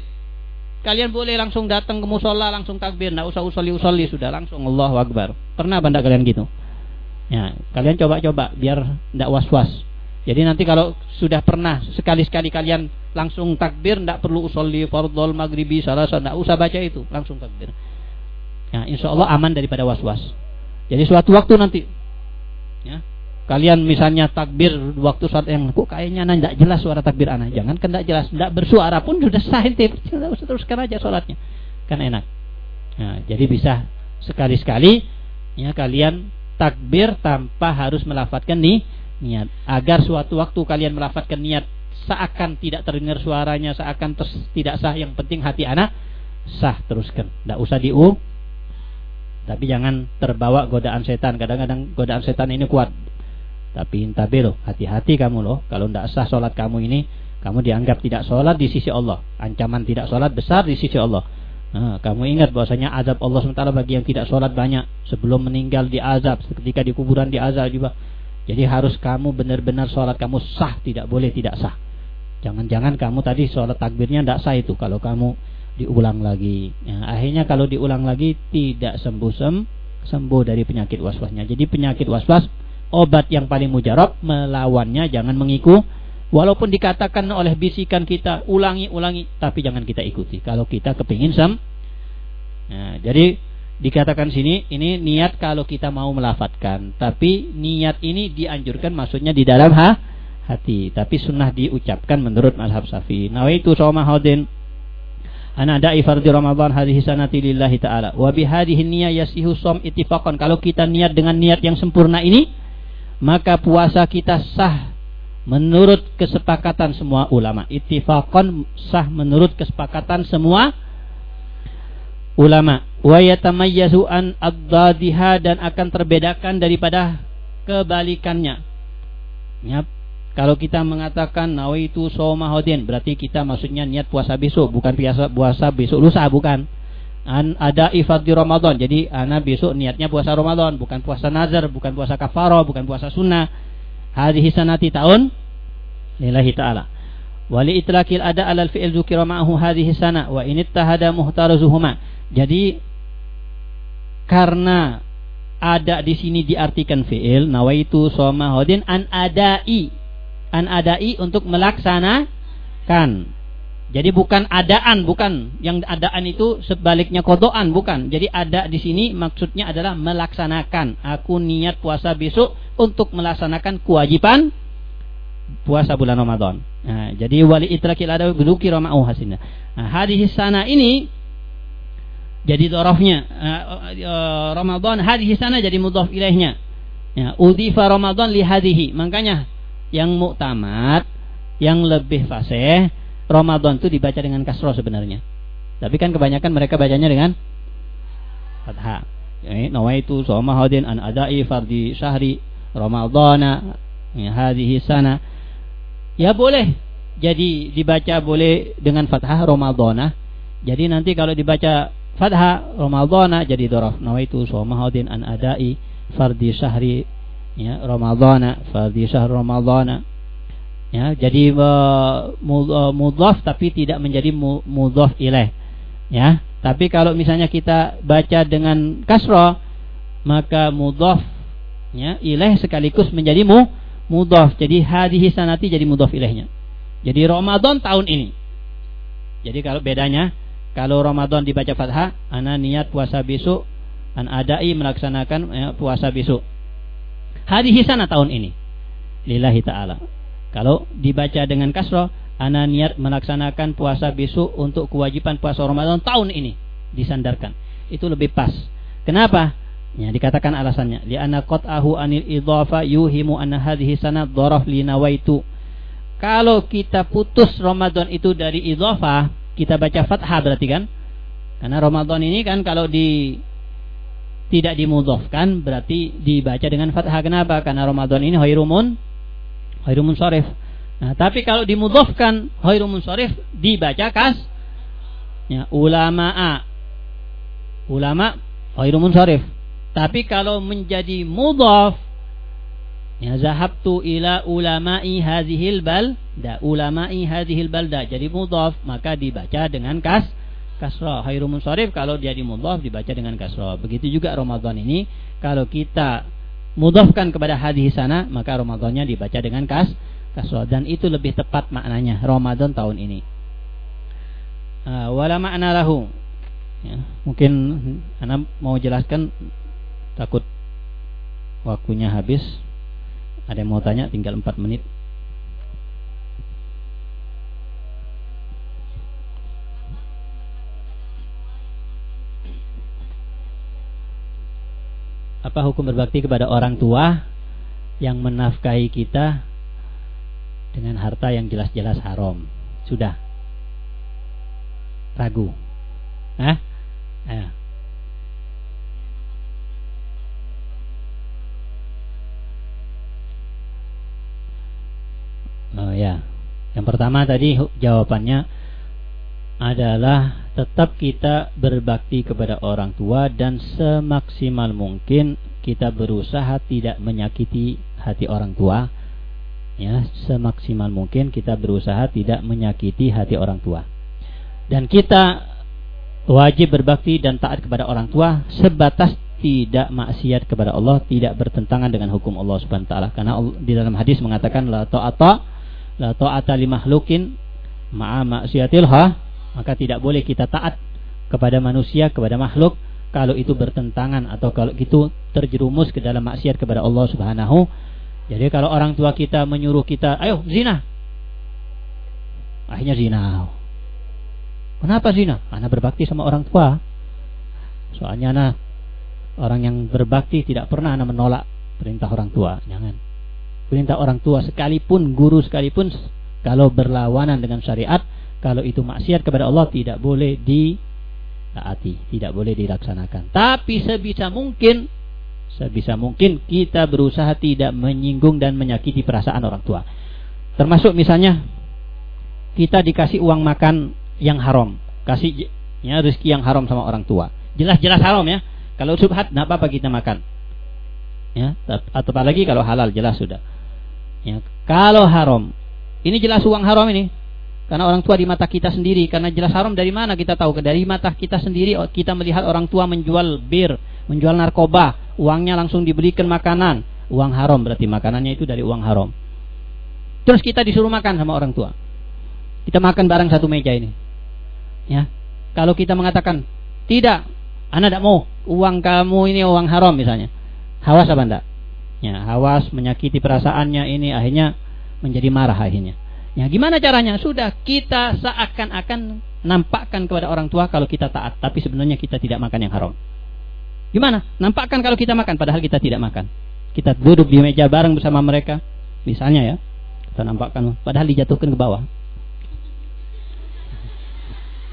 Kalian boleh langsung datang ke musola langsung takbir, nggak usah usolli usolli sudah langsung Allah Akbar. Pernah benda kalian gitu? Ya, kalian coba-coba biar tidak was-was. Jadi nanti kalau sudah pernah sekali-sekali kalian langsung takbir, tidak perlu usolli fardhol maghribi salah tidak usah baca itu, langsung takbir. Ya, insya Allah aman daripada was-was. Jadi suatu waktu nanti, ya, kalian misalnya takbir waktu saat yang kok kayaknya anda tidak jelas suara takbir anak. Jangan tidak jelas tidak bersuara pun sudah sah ente teruskan aja sholatnya. Kan enak. Nah, jadi bisa sekali-sekali ya kalian takbir tanpa harus melafatkan nih niat. Agar suatu waktu kalian melafatkan niat seakan tidak terdengar suaranya seakan tidak sah. Yang penting hati anak sah teruskan. Tidak usah diu tapi jangan terbawa godaan setan kadang-kadang godaan setan ini kuat tapi intabe loh, hati-hati kamu loh. Kalau tidak sah sholat kamu ini, kamu dianggap tidak sholat di sisi Allah. Ancaman tidak sholat besar di sisi Allah. Nah, kamu ingat bahwasanya azab Allah SWT bagi yang tidak sholat banyak sebelum meninggal di azab, ketika di kuburan di azab juga. Jadi harus kamu benar-benar sholat kamu sah, tidak boleh tidak sah. Jangan-jangan kamu tadi sholat takbirnya tidak sah itu kalau kamu diulang lagi. Ya, akhirnya kalau diulang lagi tidak sembuh sem sembuh dari penyakit waswasnya. Jadi penyakit waswas obat yang paling mujarab melawannya jangan mengiku. Walaupun dikatakan oleh bisikan kita ulangi ulangi tapi jangan kita ikuti. Kalau kita kepingin sem nah, jadi dikatakan sini ini niat kalau kita mau melafatkan. Tapi niat ini dianjurkan maksudnya di dalam ha, hati. Tapi sunnah diucapkan menurut mazhab Syafi'i. Nawaitu sawma hadin ana da'i fardhi Ramadan hadhihi sanati lillahi ta'ala wa bi hadhihi niyyah yasihu shom ittifaqan kalau kita niat dengan niat yang sempurna ini maka puasa kita sah menurut kesepakatan semua ulama. Ittifaqan sah menurut kesepakatan semua ulama. Wa yatamayyazu an dan akan terbedakan daripada kebalikannya. Ya, kalau kita mengatakan nawaitu soma hodin berarti kita maksudnya niat puasa besok bukan puasa puasa besok lusa bukan an ada ifad di Ramadan. Jadi anak besok niatnya puasa Ramadan, bukan puasa nazar, bukan puasa kafarah, bukan puasa sunnah. Hadhihi sanati tahun lillahi ta'ala. Wali itlaqil ada alal fi'il dzukira ma'ahu hadhihi sana wa in ittahada muhtarazuhuma. Jadi karena ada di sini diartikan fi'il nawaitu soma hodin an adai an adai untuk melaksanakan jadi bukan adaan, bukan yang adaan itu sebaliknya kodoan, bukan. Jadi ada di sini maksudnya adalah melaksanakan. Aku niat puasa besok untuk melaksanakan kewajiban puasa bulan Ramadan. Nah, jadi wali itrakil ada beduki rama'u hasinah. Nah, hadis sana ini jadi dorofnya uh, Ramadan hadis sana jadi mudhaf ilaihnya. Ya, udhifa Ramadan li hadhihi. Makanya yang muktamad yang lebih fasih Ramadan itu dibaca dengan kasroh sebenarnya. Tapi kan kebanyakan mereka bacanya dengan fathah. Ya, nawaitu soma hadin an adai fardi syahri Ramadana ya, hadhihi sana. Ya boleh. Jadi dibaca boleh dengan fathah Ramadana. Jadi nanti kalau dibaca fathah Ramadana jadi dhorof. Nawaitu soma hadin an adai fardi syahri ya Ramadana fardi syahr Ramadana ya jadi uh, mudhaf tapi tidak menjadi mudhaf ilaih. Ya tapi kalau misalnya kita baca dengan kasro maka mudhaf ya ilaih sekaligus menjadi mu mudhaf. Jadi hadhihi sanati jadi mudhaf ilaihnya. Jadi Ramadan tahun ini. Jadi kalau bedanya kalau Ramadan dibaca fathah ana niat puasa besok an adai melaksanakan ya, puasa besok hadhihi sana tahun ini lillahi taala kalau dibaca dengan kasroh, ana niat melaksanakan puasa besok untuk kewajiban puasa Ramadan tahun ini disandarkan. Itu lebih pas. Kenapa? Ya, dikatakan alasannya, li'anna qat'ahu anil idhafa yuhimu anna hadhihi sanad dharaf li nawaitu. Kalau kita putus Ramadan itu dari idhafa, kita baca fathah berarti kan? Karena Ramadan ini kan kalau di tidak dimudhafkan berarti dibaca dengan fathah. Kenapa? Karena Ramadan ini khairumun khairumun syarif. Nah, tapi kalau dimudhafkan khairumun syarif dibaca kas ya ulama ulama khairumun syarif tapi kalau menjadi mudhaf ya zahabtu ila ulama'i hadhil balda ulama'i hadhil balda jadi mudhaf maka dibaca dengan kas kasrah khairu munsharif kalau dia dimudhaf dibaca dengan kasrah begitu juga Ramadan ini kalau kita mudhafkan kepada hadis sana maka Ramadannya dibaca dengan kas kasrah dan itu lebih tepat maknanya Ramadan tahun ini. Uh, wala makna lahu. Ya, mungkin anak mau jelaskan takut waktunya habis. Ada yang mau tanya tinggal 4 menit apa hukum berbakti kepada orang tua yang menafkahi kita dengan harta yang jelas-jelas haram sudah ragu Hah? Ayo. Oh ya. Yang pertama tadi jawabannya adalah tetap kita berbakti kepada orang tua dan semaksimal mungkin kita berusaha tidak menyakiti hati orang tua. Ya, semaksimal mungkin kita berusaha tidak menyakiti hati orang tua. Dan kita wajib berbakti dan taat kepada orang tua sebatas tidak maksiat kepada Allah, tidak bertentangan dengan hukum Allah Subhanahu wa taala. Karena di dalam hadis mengatakan la ta'ata la ta'ata li mahlukin ma'a maksiatil ha maka tidak boleh kita taat kepada manusia kepada makhluk kalau itu bertentangan atau kalau itu terjerumus ke dalam maksiat kepada Allah Subhanahu. Jadi kalau orang tua kita menyuruh kita ayo zina. Akhirnya zina. Kenapa zina? Karena berbakti sama orang tua. Soalnya nah orang yang berbakti tidak pernah menolak perintah orang tua. Jangan. Perintah orang tua sekalipun guru sekalipun kalau berlawanan dengan syariat kalau itu maksiat kepada Allah tidak boleh ditaati tidak boleh dilaksanakan. Tapi sebisa mungkin sebisa mungkin kita berusaha tidak menyinggung dan menyakiti perasaan orang tua. Termasuk misalnya kita dikasih uang makan yang haram. Kasih ya rezeki yang haram sama orang tua. Jelas-jelas haram ya. Kalau subhat tidak apa-apa kita makan. Ya atau apalagi kalau halal jelas sudah. Ya, kalau haram, ini jelas uang haram ini. Karena orang tua di mata kita sendiri. Karena jelas haram dari mana kita tahu? Dari mata kita sendiri kita melihat orang tua menjual bir, menjual narkoba, uangnya langsung diberikan makanan. Uang haram berarti makanannya itu dari uang haram. Terus kita disuruh makan sama orang tua. Kita makan bareng satu meja ini. Ya. Kalau kita mengatakan, tidak, anak tidak mau, uang kamu ini uang haram misalnya. Hawas apa enggak? ya hawas menyakiti perasaannya ini akhirnya menjadi marah akhirnya ya gimana caranya? Sudah kita seakan-akan nampakkan kepada orang tua kalau kita taat tapi sebenarnya kita tidak makan yang haram. Gimana? Nampakkan kalau kita makan padahal kita tidak makan. Kita duduk di meja bareng bersama mereka misalnya ya kita nampakkan padahal dijatuhkan ke bawah.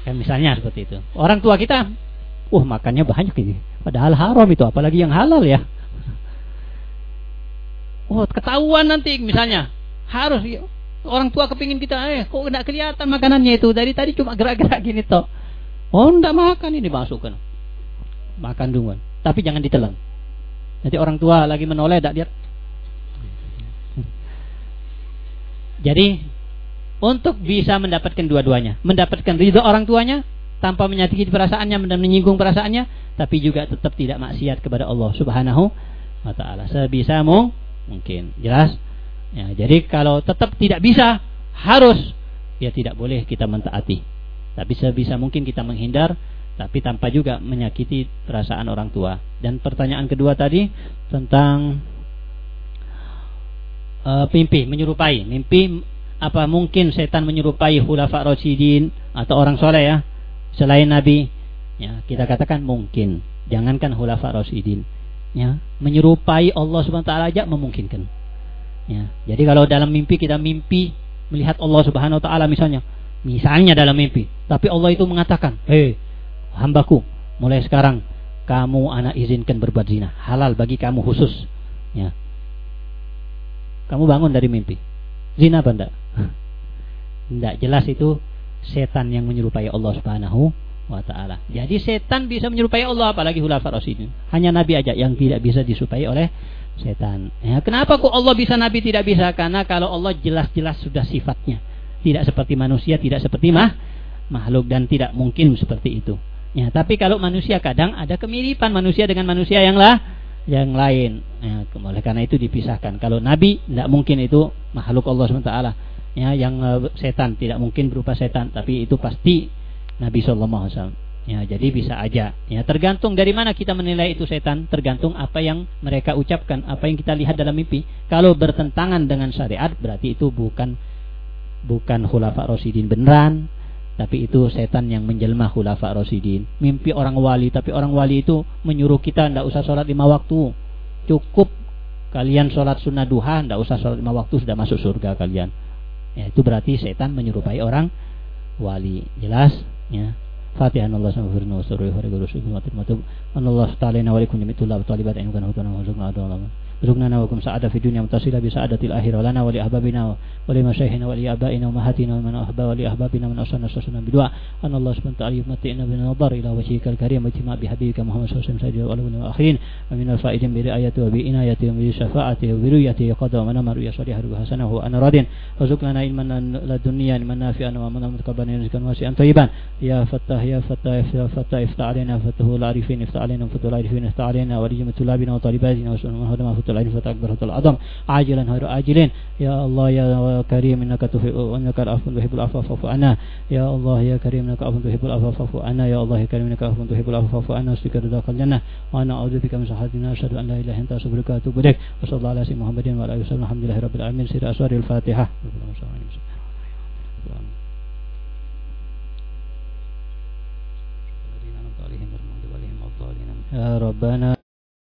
Ya, misalnya seperti itu. Orang tua kita wah makannya banyak ini padahal haram itu apalagi yang halal ya. Oh, ketahuan nanti misalnya. Harus orang tua kepingin kita, eh kok tidak kelihatan makanannya itu dari tadi cuma gerak-gerak gini toh. Oh, tidak makan ini masukkan. Makan duluan. Tapi jangan ditelan. Nanti orang tua lagi menoleh tidak lihat. Jadi untuk bisa mendapatkan dua-duanya, mendapatkan ridho orang tuanya tanpa menyakiti perasaannya menyinggung perasaannya, tapi juga tetap tidak maksiat kepada Allah Subhanahu wa taala. Sebisamu mungkin jelas ya jadi kalau tetap tidak bisa harus. Ya tidak boleh kita mentaati. Tapi sebisa mungkin kita menghindar tapi tanpa juga menyakiti perasaan orang tua. Dan pertanyaan kedua tadi tentang uh, mimpi menyerupai. Mimpi apa mungkin setan menyerupai khulafa rasyidin atau orang soleh ya? Selain nabi. Ya kita katakan mungkin. Jangankan khulafa rasyidin. Ya menyerupai Allah Subhanahu wa taala aja memungkinkan ya. Jadi kalau dalam mimpi kita mimpi melihat Allah Subhanahu wa taala misalnya. Misalnya dalam mimpi. Tapi Allah itu mengatakan hei hambaku mulai sekarang kamu anak izinkan berbuat zina. Halal bagi kamu khusus. Ya. Kamu bangun dari mimpi. Zina apa enggak? Enggak jelas itu setan yang menyerupai Allah Subhanahu wa taala. Jadi setan bisa menyerupai Allah apalagi khulafa rasyidin. Hanya nabi aja yang tidak bisa disupai oleh setan. Ya, kenapa kok Allah bisa nabi tidak bisa? Karena kalau Allah jelas-jelas sudah sifatnya. Tidak seperti manusia, tidak seperti mah makhluk dan tidak mungkin seperti itu. Ya, tapi kalau manusia kadang ada kemiripan manusia dengan manusia yang lah yang lain. Ya, oleh karena itu dipisahkan. Kalau nabi tidak mungkin itu makhluk Allah SWT. Ya, yang uh, setan tidak mungkin berupa setan, tapi itu pasti Nabi Shallallahu Alaihi Wasallam. Ya, jadi bisa aja. Ya, tergantung dari mana kita menilai itu setan, tergantung apa yang mereka ucapkan, apa yang kita lihat dalam mimpi. Kalau bertentangan dengan syariat, berarti itu bukan bukan khulafa Rasidin beneran, tapi itu setan yang menjelma khulafa Rasidin. Mimpi orang wali, tapi orang wali itu menyuruh kita tidak usah sholat lima waktu. Cukup kalian sholat sunnah duha, tidak usah sholat lima waktu sudah masuk surga kalian. Ya, itu berarti setan menyerupai orang wali. Jelas? ya Fatihah Allah sama firman wa surri wa rigu rusul wa matub Allah ta'ala wa likum jami'tul la talibat in kana hutana wa zukna رزقنا وكم سعادة في الدنيا متصلة بسعادة الآخرة. لنا ولأحبابنا ولمشايخنا ولآبائنا وأمهاتنا ومن أحبى ولأحبابنا من أرسلنا استرسلنا بدعاء. أن الله سبحانه وتعالى يمتعنا بالنظر إلى وجهك الكريم واجتماع بحبيبك محمد صلى الله عليه وسلم سيد الأولين والآخرين. ومن الفائدين برعايته وبعنايته وبشفاعته وبرؤيته قدر ومن رؤيا صالحة وحسنه وأنا راض وارزقنا علما لدنيا علما نافعا ومن متقبلا رزقا واسعا طيبا. يا فتاح يا فتاح يا فتاح افتح علينا فتح العارفين افتح علينا فتح العارفين افتح علينا ولجم طلابنا وطالباتنا وسلم فتح العلم فتح أكبر فتح العظم عاجلا غير آجلين يا الله يا كريم إنك تحب إنك العفو تحب العفو فاعف عنا يا الله يا كريم إنك عفو تحب العفو فاعف عنا يا الله يا كريم إنك عفو تحب العفو فاعف عنا واستغفر رضاك الجنة وأنا أعوذ بك من سخطنا أشهد أن لا إله إلا أنت أستغفرك وأتوب إليك وصلى الله على سيدنا محمد وعلى آله وسلم الحمد لله رب العالمين سير أسوار الفاتحة يا ربنا ya